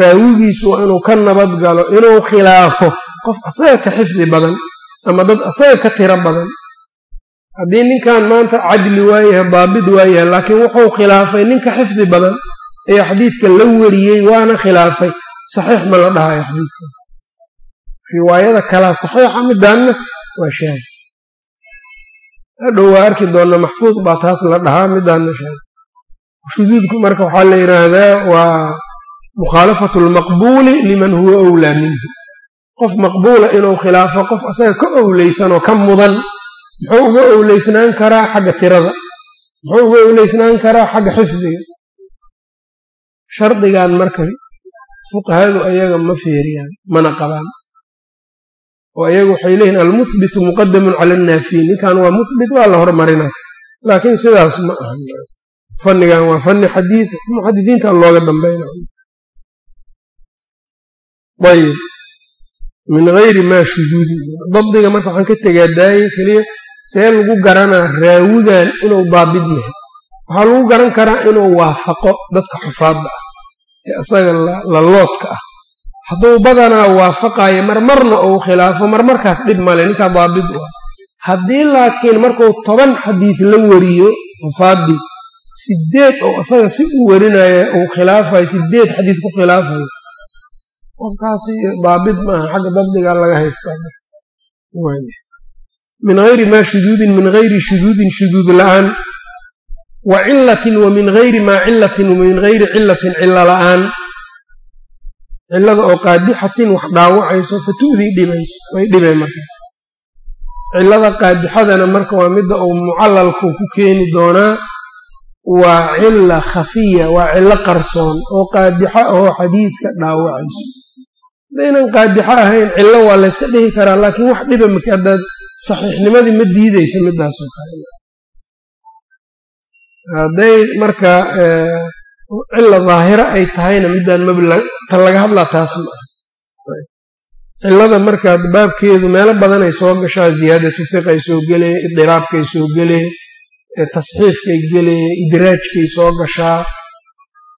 raawigiisu waa inuu ka nabad galo inuu khilaafo. Qof asaga ka xifdi badan ama dad asaga ka tiro badan. Haddii ninkan maanta cadli waayahay daabid waayahay laakiin wuxuu khilaafay ninka xifdi badan ayaa xadiidka la wariyey waana khilaafay. Saxiix ma la dhahayo xadiidkaas. Riwaayada kalaa saxiixa midaanna waa shaad hadhow waa arki doonna maxfuud baa taas la dhahaa midaanna shaad shuduudku marka waxaa la yidhaahdaa waa mukhaalafatu lmaqbuuli liman huwa owlaa minhu. Qof maqbuula inuu khilaafo qof asaga ka owleysanoo ka mudan muxuu uga owleysnaan karaa xagga tirada muxuu uga owleysnaan karaa xagga xifdiga? Shardigan marka fuqahadu ayaga ma feeriyaan mana qabaan. Oo ayagu waxay leeyihiin almuhbitu muqadamun cala annaafiin ninkan waa muhbit waa la hormarina laakiin sidaas ma aha fannigan waa fanni xadiid muxadisiinta looga dambayna ayb min gayri maa shuduudin dabdiga marka waxaan ka tegaa daaye keliya see lagu garanaa raawigan inuu daabid yahay. Waxaa lagu garan karaa inuu waafaqo dadka xufaadda ah ee isaga laloodka ah. Hadduu badanaa waafaqayo marmarna uu khilaafo marmarkaas dhib male ninkaa daabid u ah. Haddii laakiin markuu toban xadiid la wariyo xufaaddii sideed oo isaga si u warinaya uu khilaafayo sideed xadiid ku khilaafayo qofkaasi daabid maaha xagga dabdigaa laga haystaa. Min gayri maa shuduudin min gayri shuduudin shuduud la'aan. Wa cilatin wa min gayri maa cilatin wa min gayri cilatin cilo la'aan. Cilada oo qaadixatin wax dhaawacayso fatu'dii dhibayso way dhibeen markaas. Cilada qaadixadana marka waa midda uu mucalalku ku keeni doonaa waa cila khafiya waa cilo qarsoon oo qaadixo ahoo xadiidka dhaawacayso hadaynan qaadixo ahayn cillo waa layska dhihi karaa laakiin wax dhiba maka haddaad saxiixnimadii ma diideysa midaasoo kale. Hadday marka cilla daahiro ay tahayna midaan mabla ta laga hadlaa taas ma aha. Cillada markaad baabkeedu meelo badan ay soo gashaa ziyaadatu fiqay soo gelee idiraabkay soo gelee tasxiifkay gelee idraajkay soo gashaa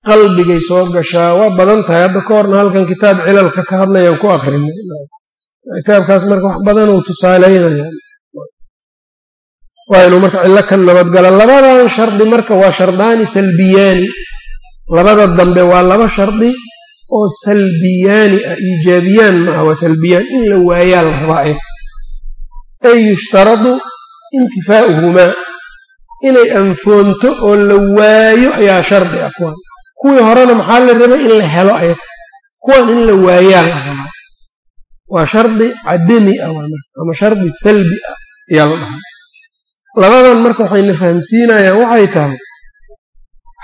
qalbigay soo gashaa waa badan tahay. Hadda ka horna halkan kitaab cilalka ka hadlayaan ku akrinay kitaabkaas marka wax badanuu tusaaleynaya waa marka cillo ka nabadgalo labadan shardi marka waa shardaani salbiyaani. Labada dambe waa laba shardi oo salbiyaani ah iijaabiyaan ma ah waa salbiyaan. In la waayaa la rabaa ay ay yushtaradu intifaa'uhumaa inay anfoonto oo la waayo ayaa shardi ah kuwan. Kuwii horena maxaa la rabay in la helo ayag kuwan in la waayaa la rabaa waa shardi cadami ah ama shardi salbi ah ayaa la dhahaa. Labadan marka waxayna fahamsiinayaan waxay tahay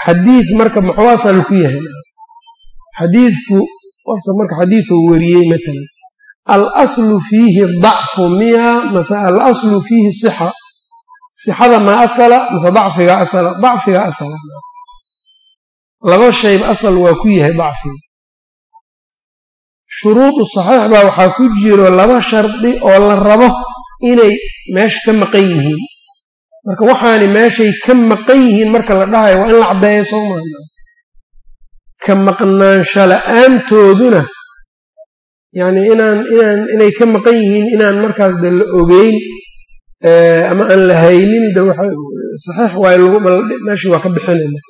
xadiid marka muxuu asal ku yahay. Xadiidku qofka marka xadiiduu weriyey maalan al fiihi dacfu miya mase al fiihi sixa sixada ma asala mase dacfiga asala dacfiga asala. Laba shayba asal waa ku yahay dacfiga shuruudu saxiix baa waxaa ku jiro laba shardi oo la rabo inay meesha ka maqan yihiin. Marka waxaani meeshay ka maqan yihiin marka la dhahayo waa in la caddeeya soo maa ka maqnaansho la'aantooduna yacni inaan inaan inay ka maqan yihiin inaan markaas de la ogeyn ama aan la haynin saxiix waayo meeshii waa ka bixinayna.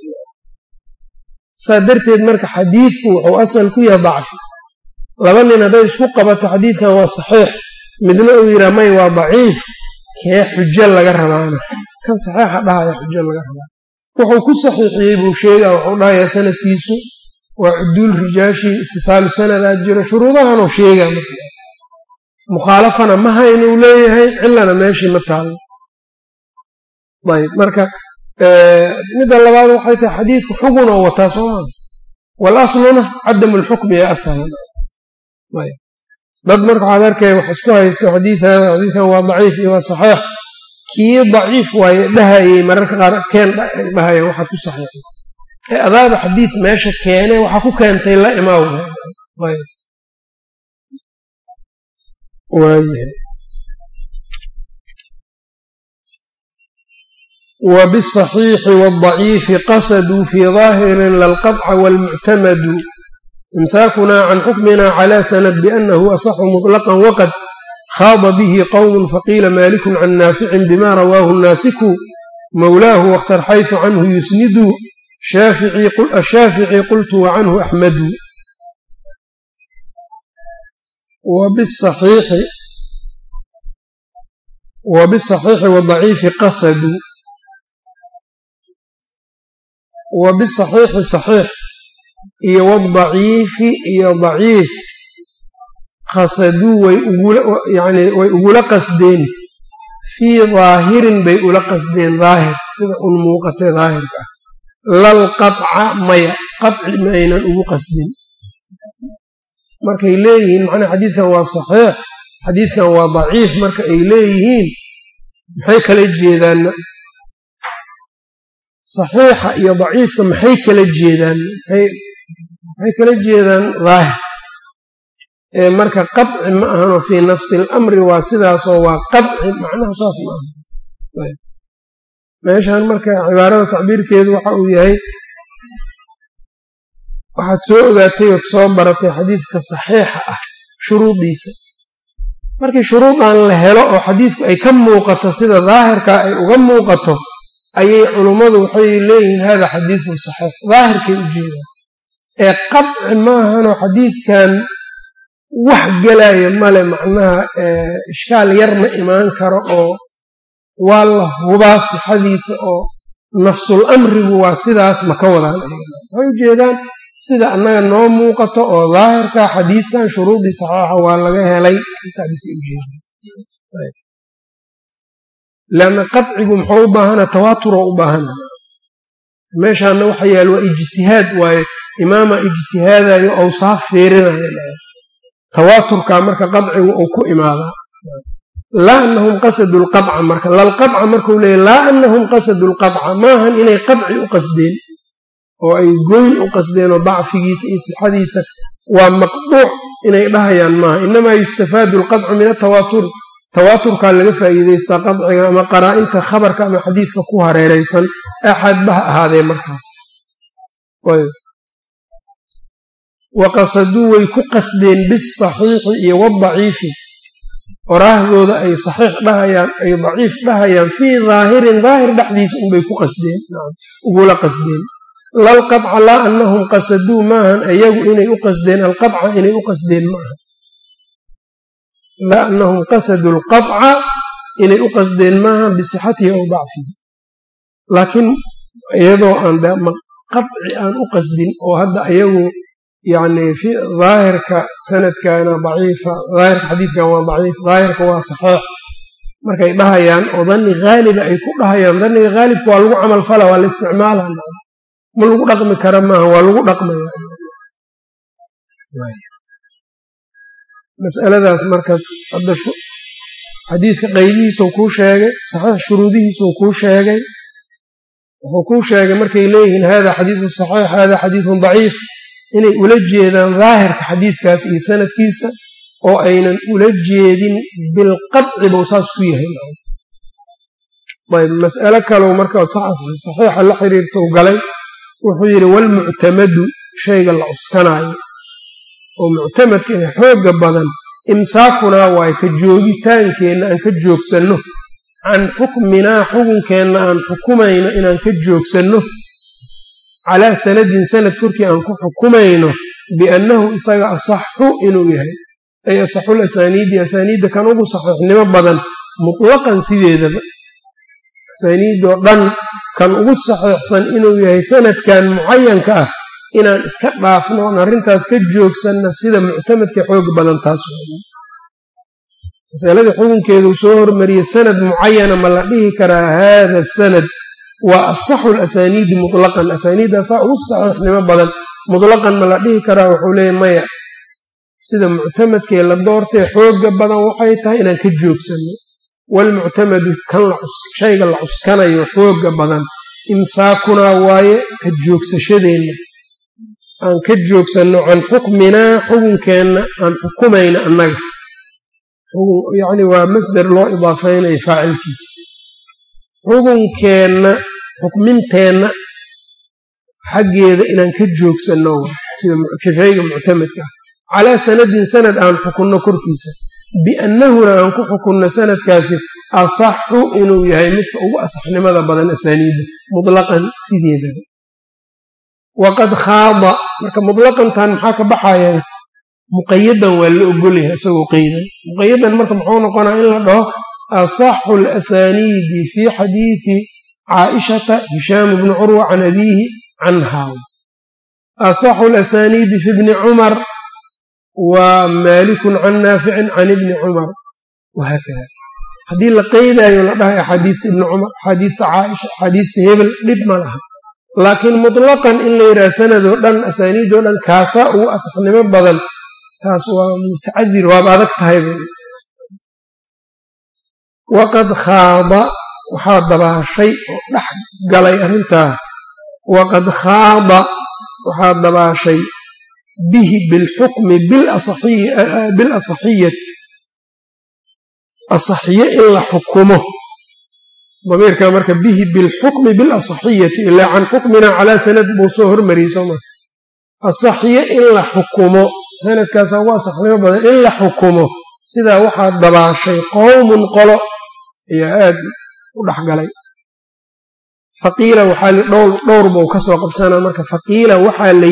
Saa darteed marka xadiidku wuxuu asal ku yahay dacfi laba nin hadday isku qabato xadiidkan waa saxiix midna uu yidhaha may waa daciif. Kee xujo laga rabaana? Kan saxiixa dhahaya xujo laga rabaa. Wuxuu ku saxiixiyey buu sheegaa wuxuu dhahayaa sanadkiisu waa cuduul rijaashii itisaalu sanadaa jiro shuruudahanuu sheegaa marka mukhaalafana ma haynuu leeyahay cilana meeshii ma taallo ayb marka midda labaad waxay tahay xadiidku xugun oo wataa soo maa wal asluna cadamu lxukmi ee asalan dad marka waxaad arkaya wax isku haysto xadiidan xadiidkan waa daciif iyo waa saxiix. Kii daciif waaye dhahayey mararka qaar keen dhahayeen waxaad ku saxiixisa ee adaaba xadiid meesha keene waxaa ku keentay la imaaw waayahay وبالصحيح والضعيف قصدوا في ظاهر للقطع والمعتمد إمساكنا عن حكمنا على سند بأنه أصح مطلقا وقد خاض به قوم فقيل مالك عن نافع بما رواه الناسك مولاه واختر حيث عنه يسند شافعي قل الشافعي wbisaxiixi wadaciifi qasadu. Wa bisaxiixi saxiix iyo wadaciifi iyo daciif qasaduu wayani way ugula qasdeen. Fii daahirin bay ula qasdeen daahir sida un muuqatee daahirka ah. Lal qaطca maya qaci maynan ugu qasdin markay leeyihiin macnaha xadiidkan waa saxiix xadiidkan waa daciif marka ay leeyihiin maxay kala jeedaanna saxiixa iyo daciifka maxay kala jeedaan? Maxay kala jeedaan? Daahir ee marka qadci ma ahano fii nafsi lmri waa sidaasoo waa qadci macnaha saas ma aha. Meeshan marka cibaarada tacbiirkeedu waxa uu yahay waxaad soo ogaatay ood soo baratay xadiidka saxiixa ah shuruudiisa. Markii shuruudan la helo oo xadiidku ay ka muuqato sida daahirka ay uga muuqato ayay culummadu waxay leeyihiin hada xadiidun saxiix daahirkay u jeedaan ee qadci maahanoo xadiidkan wax gelaya male macnaha ishkaal yar ma imaan karo oo waa la hubaa sixadiisa oo nafsul amrigu waa sidaas ma ka wadaan waxay u jeedaan sida annaga noo muuqato oo daahirka xadiidkan shuruudii saxiixa waa laga helay lanna qadcigu muxuu u baahana tawaaturoo u baahana. Meeshaana waxa yaal waa ijtihaad waaye imaama ijtihaadayo awsaaf feerinaya tawaaturka marka qadcigu uu ku imaadaa laa anahum qasadu lqadca marka lalqadca markuu leeyay laa anahum qasadu lqadca maahan inay qadci u qasdeen oo ay goyn u qasdeen oo dacfigiisa iyo sixadiisa waa maqduuc inay dhahayaan maaha. Inamaa yustafaadu alqadcu min atawaaturi tawaaturkaa laga faa'iidaystaa qadciga ama qaraa'inta khabarka ama xadiidka ku hareeraysan. Axadba ha ahaadee markaas. Waqasaduu way ku qasdeen bisaxiixi iyo wadaciifi qoraahdooda ay saxiix dhahayaan ay daciif dhahayaan fii daahirin daahir dhexdiisa unbay ku qasdeen. Ugula qasdeen lalqadca laa anahum qasaduu maahan ayagu inay u qasdeen alqadca inay u qasdeen maaha laa anahum qasaduu alqadca inay u qasdeen maaha bisixatihi aw dacfihi. Laakiin iyadoo aan qadci aan u qasdin oo hadda ayagu yacni fi daahirka sanadkana daciifa daahirka xadiidkan waa daciif daahirka waa saxiix. Markay dhahayaan oo danni haaliba ay ku dhahayaan danniga haalibka waa lagu camal fala waa la isticmaala ma lagu dhaqmi kara maaha waa lagu dhaqmaya masaladaas marka hadda xadiidka qaybihiisuu kuu sheegay saxiix shuruudihiisuu kuu sheegay. Wuxuu kuu sheegay markay leeyihiin hada xadiidun saxiix hada xadiidun daciif. Inay ula jeedaan daahirka xadiidkaas iyo sanadkiisa oo aynan ula jeedin bilqadci buu saas ku yahay. Mas'alo kalow marka saxiixa la xiriirtou galay wuxuu yidhi walmuctamadu shayga la cuskanaayo oo muctamadka ee xoogga badan imsaakunaa waayo ka joogitaankeenna aan ka joogsanno. Can xukminaa xukunkeenna aan xukumayno inaan ka joogsanno. Calaa sanadin sanad korkii aan ku xukumayno biannahu isaga asaxu inuu yahay. Ay asaxul asaaniidi asaaniidda kan ugu saxiixnimo badan mutlaqan sideedaba. Asaaniidoo dhan kan ugu saxiixsan inuu yahay sanadkan mucayanka ah inaan iska dhaafno oon arrintaas ka joogsanna sida muctamadka xoog badan taas masaladii xukunkeeduu soo hormariyey sanad mucayana ma la dhihi karaa haada sanad. Waa asaxu lasaniidi mutlaqan asaaniiddaasaa ugu saxiixnimo badan. Mutlaqan ma la dhihi karaa wuxuu leeya maya sida muctamadkee la doortee xooga badan waxay tahay inaan ka joogsanno waalmuctamadu shayga la cuskanayo xooga badan imsaakunaa waaye ka joogsashadeenna aan ka joogsanno can xukminaa xukunkeenna aan xukumayna annaga yacni waa masder loo idaafaynayo faacilkiisa xukunkeenna xukminteenna xaggeeda inaan ka joogsanno sida shayga muctamadka ah calaa sanadin sanad aan xukunno korkiisa biannahuna aan ku xukunno sanadkaasi asaxu inuu yahay midka ugu asaxnimada badan asaaniidda mutlaqan sideedaba. Waqad khaada marka mutlaqantan maxaa ka baxaya? Muqayadan waa la ogolyahay isagoo qeydan muqayadan marka muxuu noqonaa in la dhaho asaxu alasaniidi fii xadiidi caaishata hishaam bni curwa can abiihi canha asaxu alasaniidi fi bni cumar wa maalikun can naaficin can ibni cumar wahaakada haddii la qeydaayo la dhahay axaadiista ibni cumar axaadiista caaisha axaadiista hebel dhib ma laha. Laakiin mutlaqan in la yidhaha sanadoo dhan asaaniidoo dhan kaasaa ugu asaxnimo badan taas waa mutacadir waaba adag tahayba waqad khaada waxaa dabaashay oo dhex galay arrintaa. Waqad khaada waxaa dabaashay bihi bilxukmi bilasaxiyati asaxiye in la xukumo damiirka marka bihi bilxukmi bilasaxiyati ilaa can xukmina calaa sanad buu soo hormariyey sooma asaxiye in la xukumo sanadkaasa ugu asaxnimo badan. In la xukumo sidaa waxaa dabaashay qowmun qolo. Ayaa aad u dhexgalay faqiila waxaa dhowr buu ka waxaa la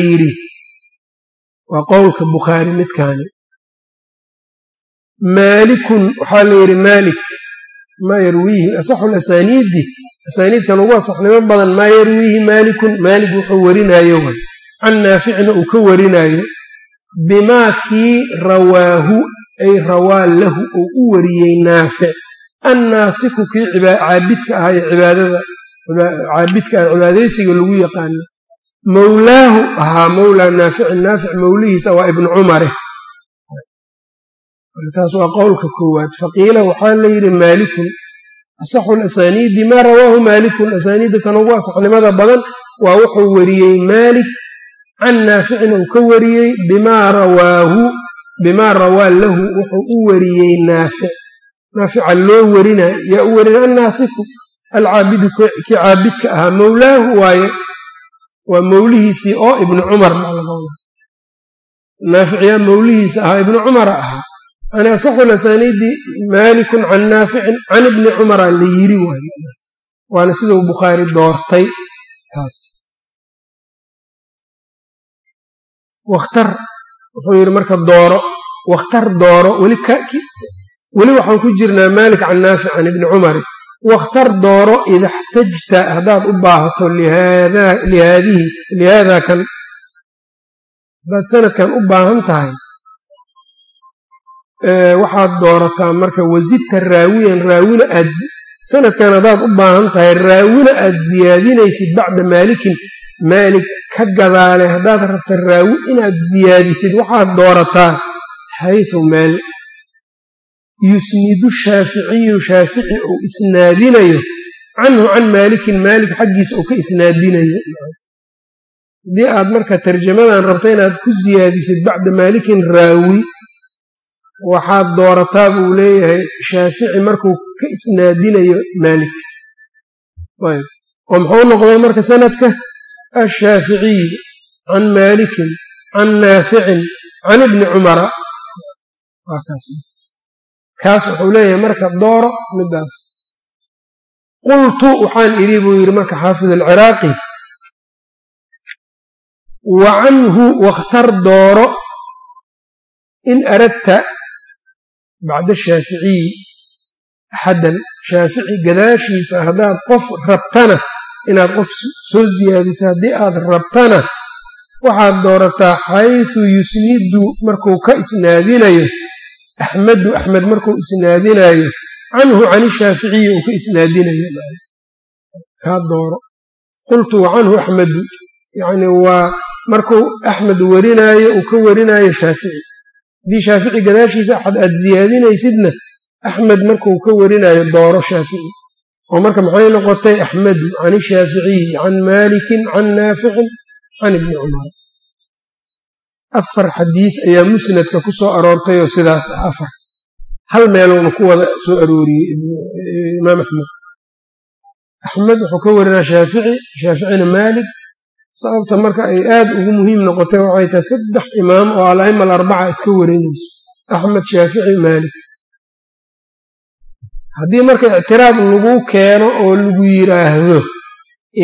waa qowlka bukhaari midkaani. Maalikun waxaa la yidhi maalik maa yarwiihi asaxu lasaniidi asaaniidkan ugu asaxnimo badan maa yarwiihi maalikun maalik wuxuu warinayo way. Can naaficna uu ka warinaayo bimaa kii rawaahu ay rawaa lahu uu u wariyey naafic annaasiku kii caabidka ahaa ee cibaadada caabidka ah cibaadaysiga lagu yaqaano mowlaahu ahaa mowlaa naaficin naafic mowlihiisa waa ibnu cumare taas waa qowlka koowaad. Faqiila waxaa la yidhi maalikun asaxu lasaniidi maa rawaahu maalikun. Asaaniidda kan ugu asaxnimada badan waa wuxuu wariyey maalik can naaficin uu ka wariyey bimaa rawaahu bimaa rawaa lahu. Wuxuu u wariyey naafic. Naafica loo warinay yaa u warinay annaasiku alcaabidu kii caabidka ahaa mowlaahu waaye waa mowlihiisii oo ibnu cumar baa laga wada naafic yaa mowlihiisa ahaa ibnu cumara ahaa. Yani asaxu lasaniidi maalikun can naaficin can ibni cumara la yiri waaye waana siduu bukhaari doortay taas. Wakhtar wuxuu yidhi marka dooro. Wakhtar dooro weli waxaan ku jirnaa maalik can naafic can ibni cumari wakhtar dooro ida xtajta haddaad u baahato lihaadaa kan haddaad sanadkan u baahan tahay waxaad doorataa marka wasidta raawiyan raawina aad sanadkan haddaad u baahan tahay raawina aad siyaadinaysid bacda maalikin maalik ka gadaale haddaad rabta raawi inaad siyaadisid waxaad doorataa xaysu meel yusnidu shaaficiyu shaafici uu isnaadinayo. Canhu can maalikin maalik xaggiisa uu ka isnaadinayo. Haddii aad marka tarjamadan rabta inaad ku siyaadisid bacda maalikin raawi waxaad doorataa buu leeyahay shaafici markuu ka isnaadinayo maalik. Ayb. Oo muxuu noqday marka sanadka? Ashaaficiy can maalikin can naaficin can ibni cumara kaas wuxuu leeyahay marka dooro midaas. Qultu waxaan idhi buu yidhi marka xaafid alciraaqi wa canhu wakhtar dooro in aradta bacda shaaficiyi axaddan shaafici gadaashiisa haddaad qof rabtana inaad qof soo siyaadiso haddii aad rabtana waxaad doorataa xaysu yusnidu markuu ka isnaadinayo axmedu axmed markuu isnaadinayo canhu can ishaaficiyi uu ka isnaadinayo kaa dooro. Qultu wa canhu axmedu yacni waa markuu axmed warinaayo uu ka warinaayo shaafici. Haddii shaafici gadaashiisa axad aad siyaadinaysidna axmed markuu ka warinaayo dooro shaafici. Oo marka maxay noqotay axmedu can ishaaficiyi can maalikin can naaficin can ibni cumar afar xadiid ayaa musnadka ku soo aroortay oo sidaas ah afar. Hal meeluuna ku wada soo arooriyey imaam axmed axmed wuxuu ka warinaa shaafici shaaficina maalik sababta marka ay aad ugu muhiim noqotay waxay tahay saddex imaam oo ala'ima alarbaca iska warinayso axmed shaafici maalik. Haddii marka ictiraad lagu keeno oo lagu yidhaahdo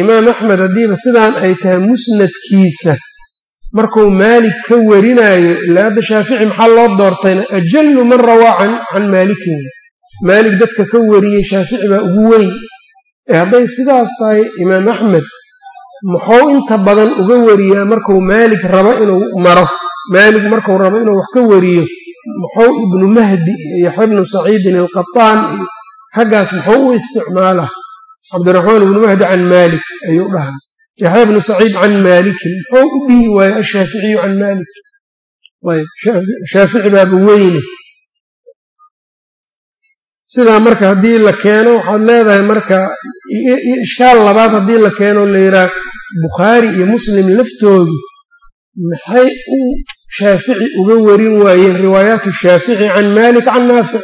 imaam axmed haddiiba sidaan ay tahay musnadkiisa markuu maalik ka warinaayo ilaa hadda shaafici maxaa loo doortayna? Ajallu man rawaa can maalikin. Maalik dadka ka wariyey shaafici baa ugu weyn. Ee hadday sidaas tahay imaam axmed muxuu inta badan uga wariyaa markuu maalik rabo inuu maro? Maalik markuu rabo inuu wax ka wariyo muxuu ibnu mahdi iyo yaxya saciidin alqataan iyo xaggaas muxuu u isticmaalaa? Cabdiraxmaan ibnu mahdi can maalik ayuu dhahaa yaxya bnu saciid can maalikin muxuu u dhihi waaye ashaaficiyu can maalik shaafici baaba weyne. Sidaa marka haddii la keeno waxaad leedahay marka iyo ishkaal labaad haddii la keeno la yidhaah bukhaari iyo muslim laftoodu maxay u shaafici uga warin waayeen? Riwaayaatu shaafici can maalik can naafic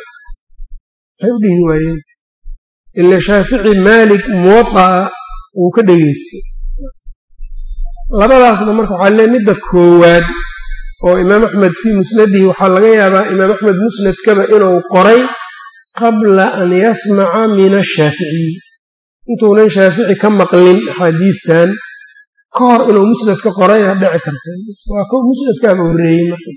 maxay u dhihi waayeen? Ila shaafici maalik muwadaa wuu ka dhegeystay labadaasna marka waxaa lee midda koowaad oo imaam axmed fii musnadihi waxaa laga yaabaa imaam axmed musnadkaba inuu qoray qabla an yasmaca min ashaaficiyi intuunan shaafici ka maqlin axaadiidtan ka hor inuu musnad ka qoray a dhici karta waa ko musnadkaaba horreeyey marka.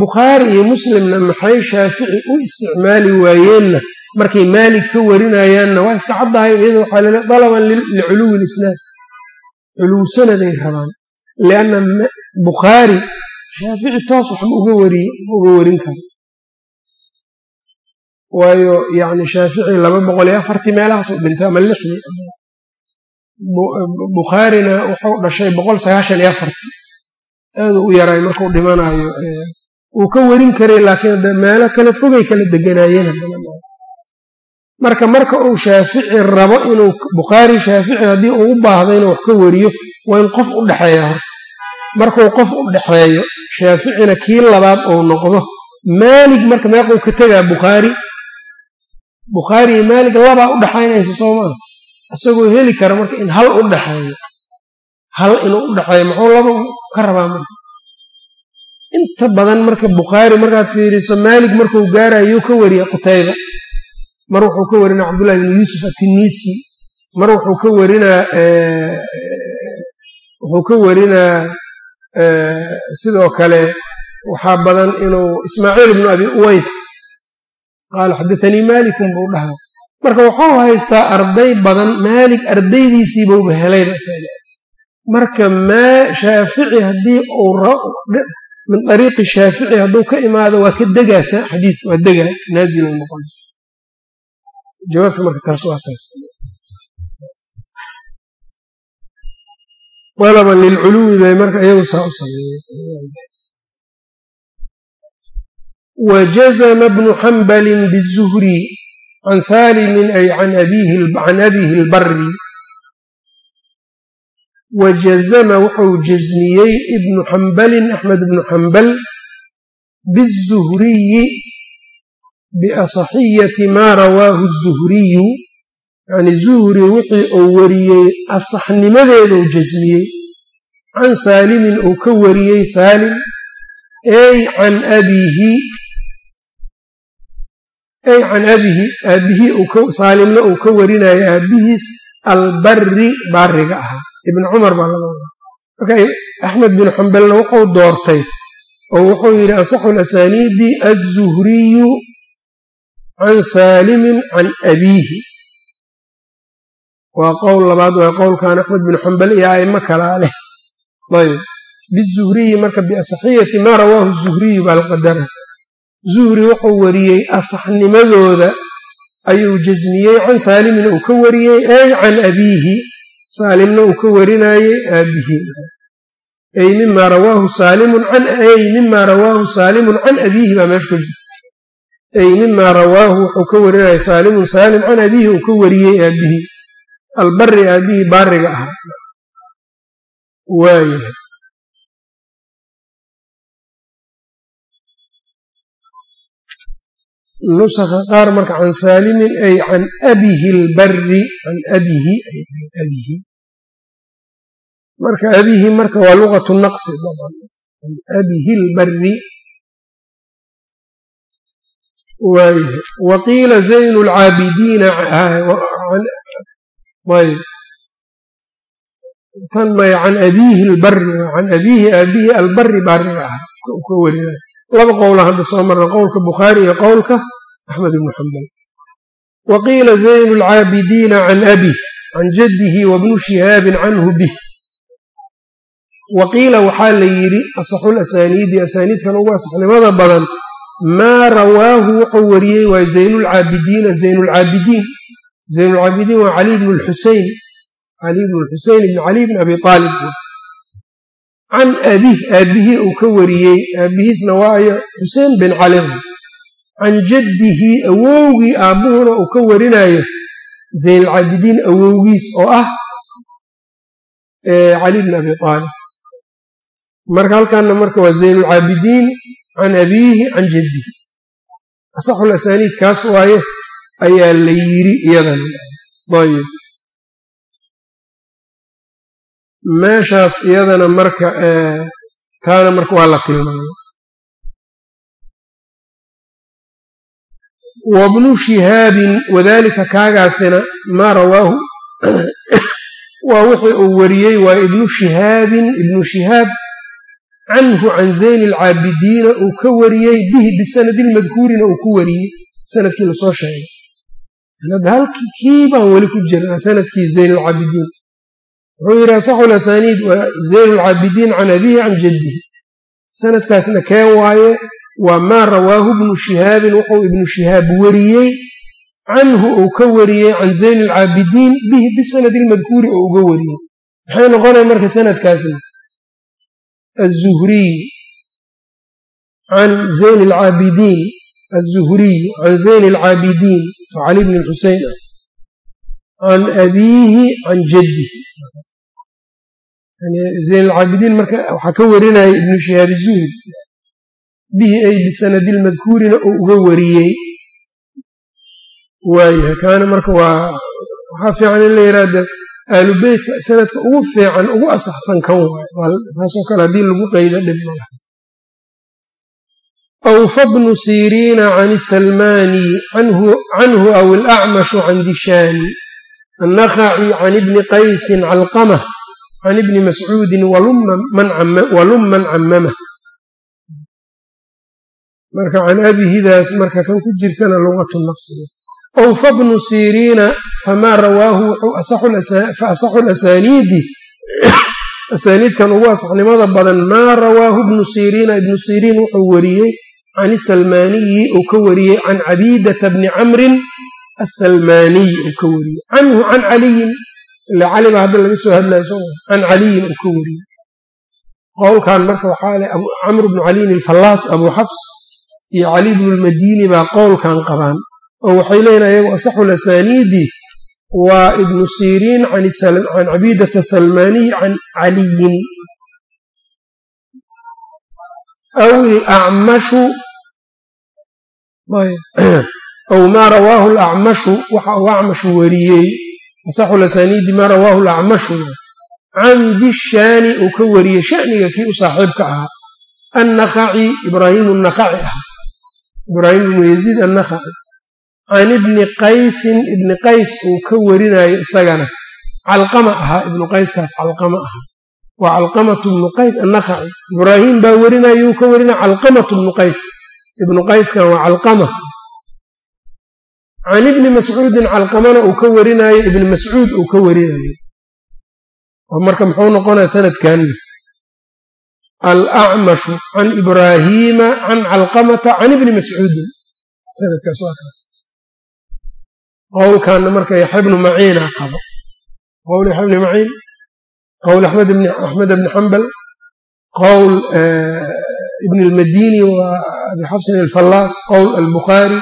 Bukhaari iyo muslimna maxay shaafici u isticmaali waayeenna? Markay maalik ka warinayaanna waa iska caddahay iyada waxaa lele dalaban liculuwi lislaam culuw sanaday rabaan. Lianna bukhaari shaafici toos waxma uga wariye uga warin karo. Waayo yacni shaafici laba boqol iyo afartii meelahaasuu dhintay ama lixdii bukhaarina wuxuu dhashay boqol sagaashan iyo afartii. Aaduu u yaraay markuu dhimanayo wuu ka warin karay laakiin meelo kale fogay kala deganaayeen haddana marka marka uu shaafici rabo inuu bukhaari shaafici haddii uu u baahdo inuu wax ka wariyo waa in qof u dhexeeya horta. Markuu qof u dhexeeyo shaaficina kii labaad uu noqdo maalig marka meequu ka tegaa bukhaari bukhaari iyo maalig labaa u dhexaynaysa soo maa isagoo heli kara marka in hal u dhexeeyo hal inuu u dhexeeyo muxuu laba ka rabaa marka? Inta badan marka bukhaari markaad fiiriso maalig markuu gaarayuu ka wariya qutayba mar wuxuu ka warinaa cabdullahi bnu yuusuf atinisi mar wuxuu ka warinaa wuxuu ka warinaa sidoo kale waxaa badan inuu ismaaciil ibnu abi uways qaala xadaanii maalikun buu dhahaa. Marka wuxuu haystaa arday badan maalik ardaydiisiibauba helayba marka shaafici haddii min ariiqi shaafici hadduu ka imaado waa ka degaasa xadiidka waa degaa naaziluu noqon jawaabta marka taas waa taas. Dalaban lilculuwi bay marka iyagu saa u sameeyeen. Wajazma bnu xambalin bizuhri can saalimin ay can abihi lbari wajazama wuxuu jasmiyey ibnu xambalin axmed ibnu xambal bizuhriyi biasaxiyati maa rawaahu zuhriyu yani zuhri wixii uu wariyey asaxnimadeeduu jasmiyey can saalimin uu ka wariyey saalim ey can abihi ey can abihi aabihii saalimna uu ka warinayo aabihiis albari baariga ahaa ibn cumar baa laga wadaa marka axmed bin xambalna wuxuu doortay oo wuxuu yidhi asaxu lasaniidi azuhriyu can saalimin can abiihi waa qowl labaad waa qowlkan axmed bin xambal iyo aimo kalaa leh. Ayb bizuhriyi marka biasaxiyati maa rawaahu zuhriyu baa la qadara. Zuhri wuxuu wariyey asaxnimadooda ayuu jasmiyey can saalimin uu ka wariyey ey can abiihi. Saalimna uu ka warinayey aabihii ay mima rawaahu saalimun can ay abiihi baa meesha ay mima rawaahu wuxuu ka warinaya saalimun saalim can abiihi uu ka wariyey aabihii albari aabihii baariga ahaa. Waayahay nusakha qaar marka can saalimin ay can abihi lbari can abihi abihi marka abihi marka waa luqatu naqsi abihi lbari waqiila zaynu lcaabidiina ayb tan may can abiihi lbari can abiihi aabihi albari baariga ah ka warinay laba qowla hadda soo marna qowlka bukhaari iyo qowlka axmed ibnu xambal wa qiila zaynu lcaabidiina can abih can jaddihi wabnu shihaabin canhu bih. Waqiila waxaa la yidhi asaxul asaaniidi asaaniidkan ugu asaxnimada badan maa rawaahu wuxuu wariyey waa zaynulcaabidiina zaynulcaabidiin zaynulcaabidiin waa cali bnu lxusein cali bnu lxusein ibni cali bni abi aalib can abih aabbihii uu ka wariyey aabbihiisna waayo xuseen bin cali can jaddihi awowgii aabbuhuna uu ka warinayo zaynulcaabidiin awowgiis oo ah cali bni abi aalib marka halkaana marka waa zaynulcaabidiin can abiihi can jaddihi asaxul asaaniid kaas waaye ayaa la yiri iyadana ayb meeshaas iyadana marka taana marka waa la tilmaamay wabnu shihaabin wadalika kaagaasina maa rawaahu waa wixii uu wariyey waa ibnu shihaabin ibnu shihaab canhu can zayni alcaabidiina uu ka wariyey bihi bisanadi lmadkuurina uu ku wariyey sannadkii la soo sheegay. Kii baan weli ku jirnaa sannadkii zayn alcaabidiin. Wuxuu yidhi asaxu lasaniid waa zayn alcaabidiin can abihi can jaddihi? Sanadkaasna kee waaye waa maa rawaahu ibnu shihaabin wuxuu ibnu shihaab wariyey canhu uu ka wariyey can zayn alcaabidiin bihi bisanadi lmadkuuri oo uga wariyey. Maxay noqonaya marka sanadkaasna zayn alcaabidiin azuhriy can zayn alcaabidiin oo cali bni xusein ah can abiihi can jaddihi zayn alcaabidiin marka waxaa ka warinaya ibnu shihaab zuhri bihi ay bisanadi lmadkuurina oo uga wariyey waayahay kaana marka waxaa fiican in la yidhaahda aalu beytka sanadka ugu fiican ugu asaxsan kan waay saasoo kale haddii lagu qaydo dhib mala awfa bnu siriina can salmani canhu aw ilacmashu can dishaani annakhaci can ibni qaysin calqamah can ibni mascuudin walum man cammamah. Marka can abihidaas marka kan ku jirtana luqatu naqsiga awfa bnu siriina famaa rawaahu fa asaxu asaaniidkan ugu asaxnimada badan maa rawaahu ibnu siriina ibnu siriin wuxuu wariyey can isalmaaniyi uu ka wariyey can cabiidata bni camrin asalmaaniy uu ka wariyey. Canhu can caliyin ila cali baa hadda laga soo hadlaya can caliyin uu ka wariyey. Qowlkan marka waxaa leh camr bnu caliyin alfallaas abuu xafs iyo cali bnu lmadiini baa qowlkan qabaan oo waxay leeyihiin ayagu asaxu lasaniidi waa ibnu siriin can cabiidata salmaaniy can caliyin. Aw ilacmashu aw maa rawaahu alacmashu waxa uu acmashu wariyey. Asaxu lasaniidi maa rawaahu alacmashu can dishaani uu ka wariyey shaniga kii u saaxiibka ahaa annakhaci ibraahimu annakhaci ahaa. Ibraahim ibnu yaziid annakhaci can ibni qaysin ibni qays uu ka warinayo isagana. Calqama ahaa ibnu qayskaas calqama ahaa waa calqamatu ibnu qays annakhaci ibraahim baa werinayo uu ka warinaya calqamatu ibnu qays. Ibnu qayskan waa calqama. Can ibni mascuudin calqamana uu ka warinayo ibni mascuud uu ka warinayo. Oo marka muxuu noqonaya sanadkan. Alacmashu can ibraahiima can calqamata can ibni mascuudin sanadkaas waa kaas qowlkanna marka yaxya bnu maciina qabo qowl yaxya bni maciin qowl axmed bni xambal qowl ibn almadini wa abi xafsin alfallaas qowl albukhaari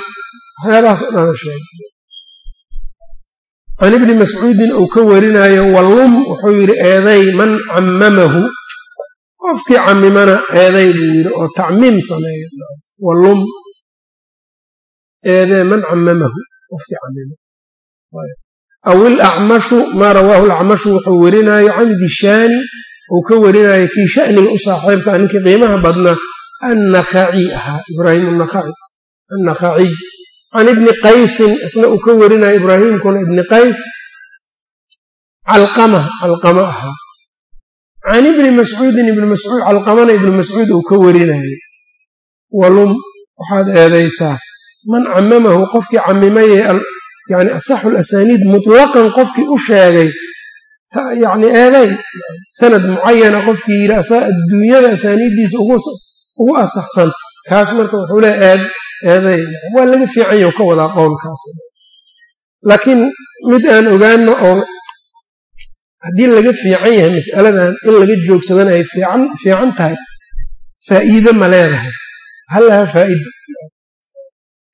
waxyaabahaas o dhana sheegay can ibni mascuudin uu ka warinayo wallum wuxuu yidhi eeday man cammamahu qofkii camimana eeday buu yidhi oo tacmiim sameeya wallum eedee man camima aw ilacmashu maa rawaahu alacmashu wuxuu warinayo can dishaani uu ka warinayo kii shaniga u saaxiibkaa ninkii qiimaha badnaa annakhaci ahaa ibraahim annakhaci annakhaciy can ibni qaysin isna uu ka warinayo ibraahimkuna ibni qays. Calqama calqama ahaa. Can ibni mascuudin ibni mascuud calqamana ibni mascuud uu ka warinayo walum waxaad eedaysaa man camamahu qofkii camimaye yani asaxu lasaniid mutlaqan qofkii u sheegay yacni eeday sanad mucayana qofkii yidhi adduunyada asaaniiddiisa ugu asaxsan kaas marka wuxuu leey eed eeday waa laga fiican yaho ka wadaa qowlkaas laakiin mid aan ogaano oo haddii laga fiican yahay mas'aladan in laga joogsadana ay fiican tahay faa'iide ma leedahay. Hal laha faa'ida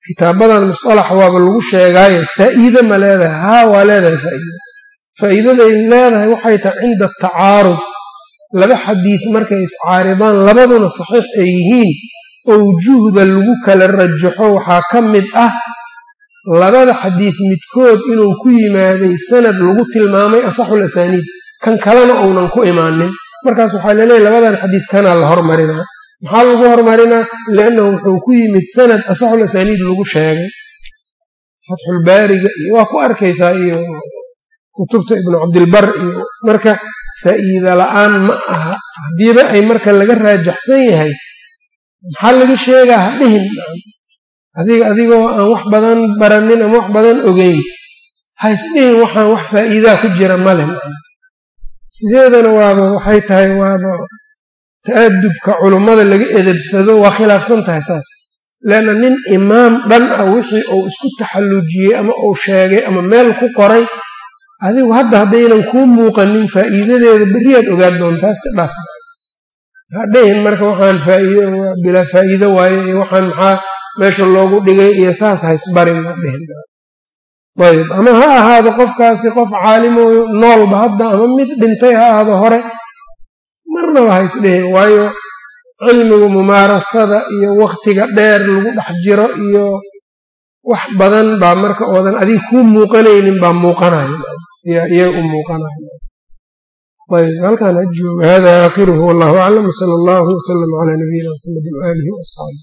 kitaabadan musطalax waaba lagu sheegaayo faa'iide ma leedahay. Haa waa leedahay faa'iida faa'iidaday leedahay waxay tahay cinda atacaarud laba xadiid markay iscaaridaan labaduna saxiix ay yihiin. Owjuhda lagu kala rajaxo waxaa ka mid ah labada xadiid midkood inuu ku yimaaday sanad lagu tilmaamay asaxul asaaniid. Kan kalena uunan ku imaanin. Markaas waxaa laleeyahy labadan xadiid kanaa la hormarinaa maxaa lagu hormarinaa? Liannahu wuxuu ku yimid sanad asaxul asaaniid lagu sheegay. Fatxulbaariga iyo waa ku arkaysaa iyo kutubta ibnu cabdilbar iyo marka faa'iida la'aan ma aha. Haddiiba ay marka laga raajaxsan yahay maxaa laga sheegaa? Ha dhihin. Adiga adigoo aan wax badan baranin ama wax badan ogeyn. Ha isdhihin waxaan wax faa'iidaa ku jira male sideedana waaba waxay tahay waaba ta'adubka culummada laga edebsado waa khilaafsan tahay saas. Leanna nin imaam dhan ah wixii uu isku taxallujiyey ama uu sheegay ama meel ku qoray adigu hadda haddaynan kuu muuqanin faa'iidadeeda berriyaad ogaan doontaa iska dhaaf. Hadhahin marka waxaan bilaa faa'iido waaye iyo waxaan maxaa meesha loogu dhigay iyo saas haysbarin hadhehin ayb ama ha ahaado qofkaasi qof caalimo noolba hadda ama mid dhintay ha ahaado hore marnaba haysdhehin waayo cilmigu mumaarasada iyo wakhtiga dheer lagu dhex jiro iyo wax badan baa marka oodan adiga kuu muuqanaynin baa muuqanaya iyaga u muuqanaya. Ayb halkaan ha jooga hada aakhiruhu wallahu aclam wsala allahu wsalam calaa nabiyina mxamedi waaalihi waasxaabih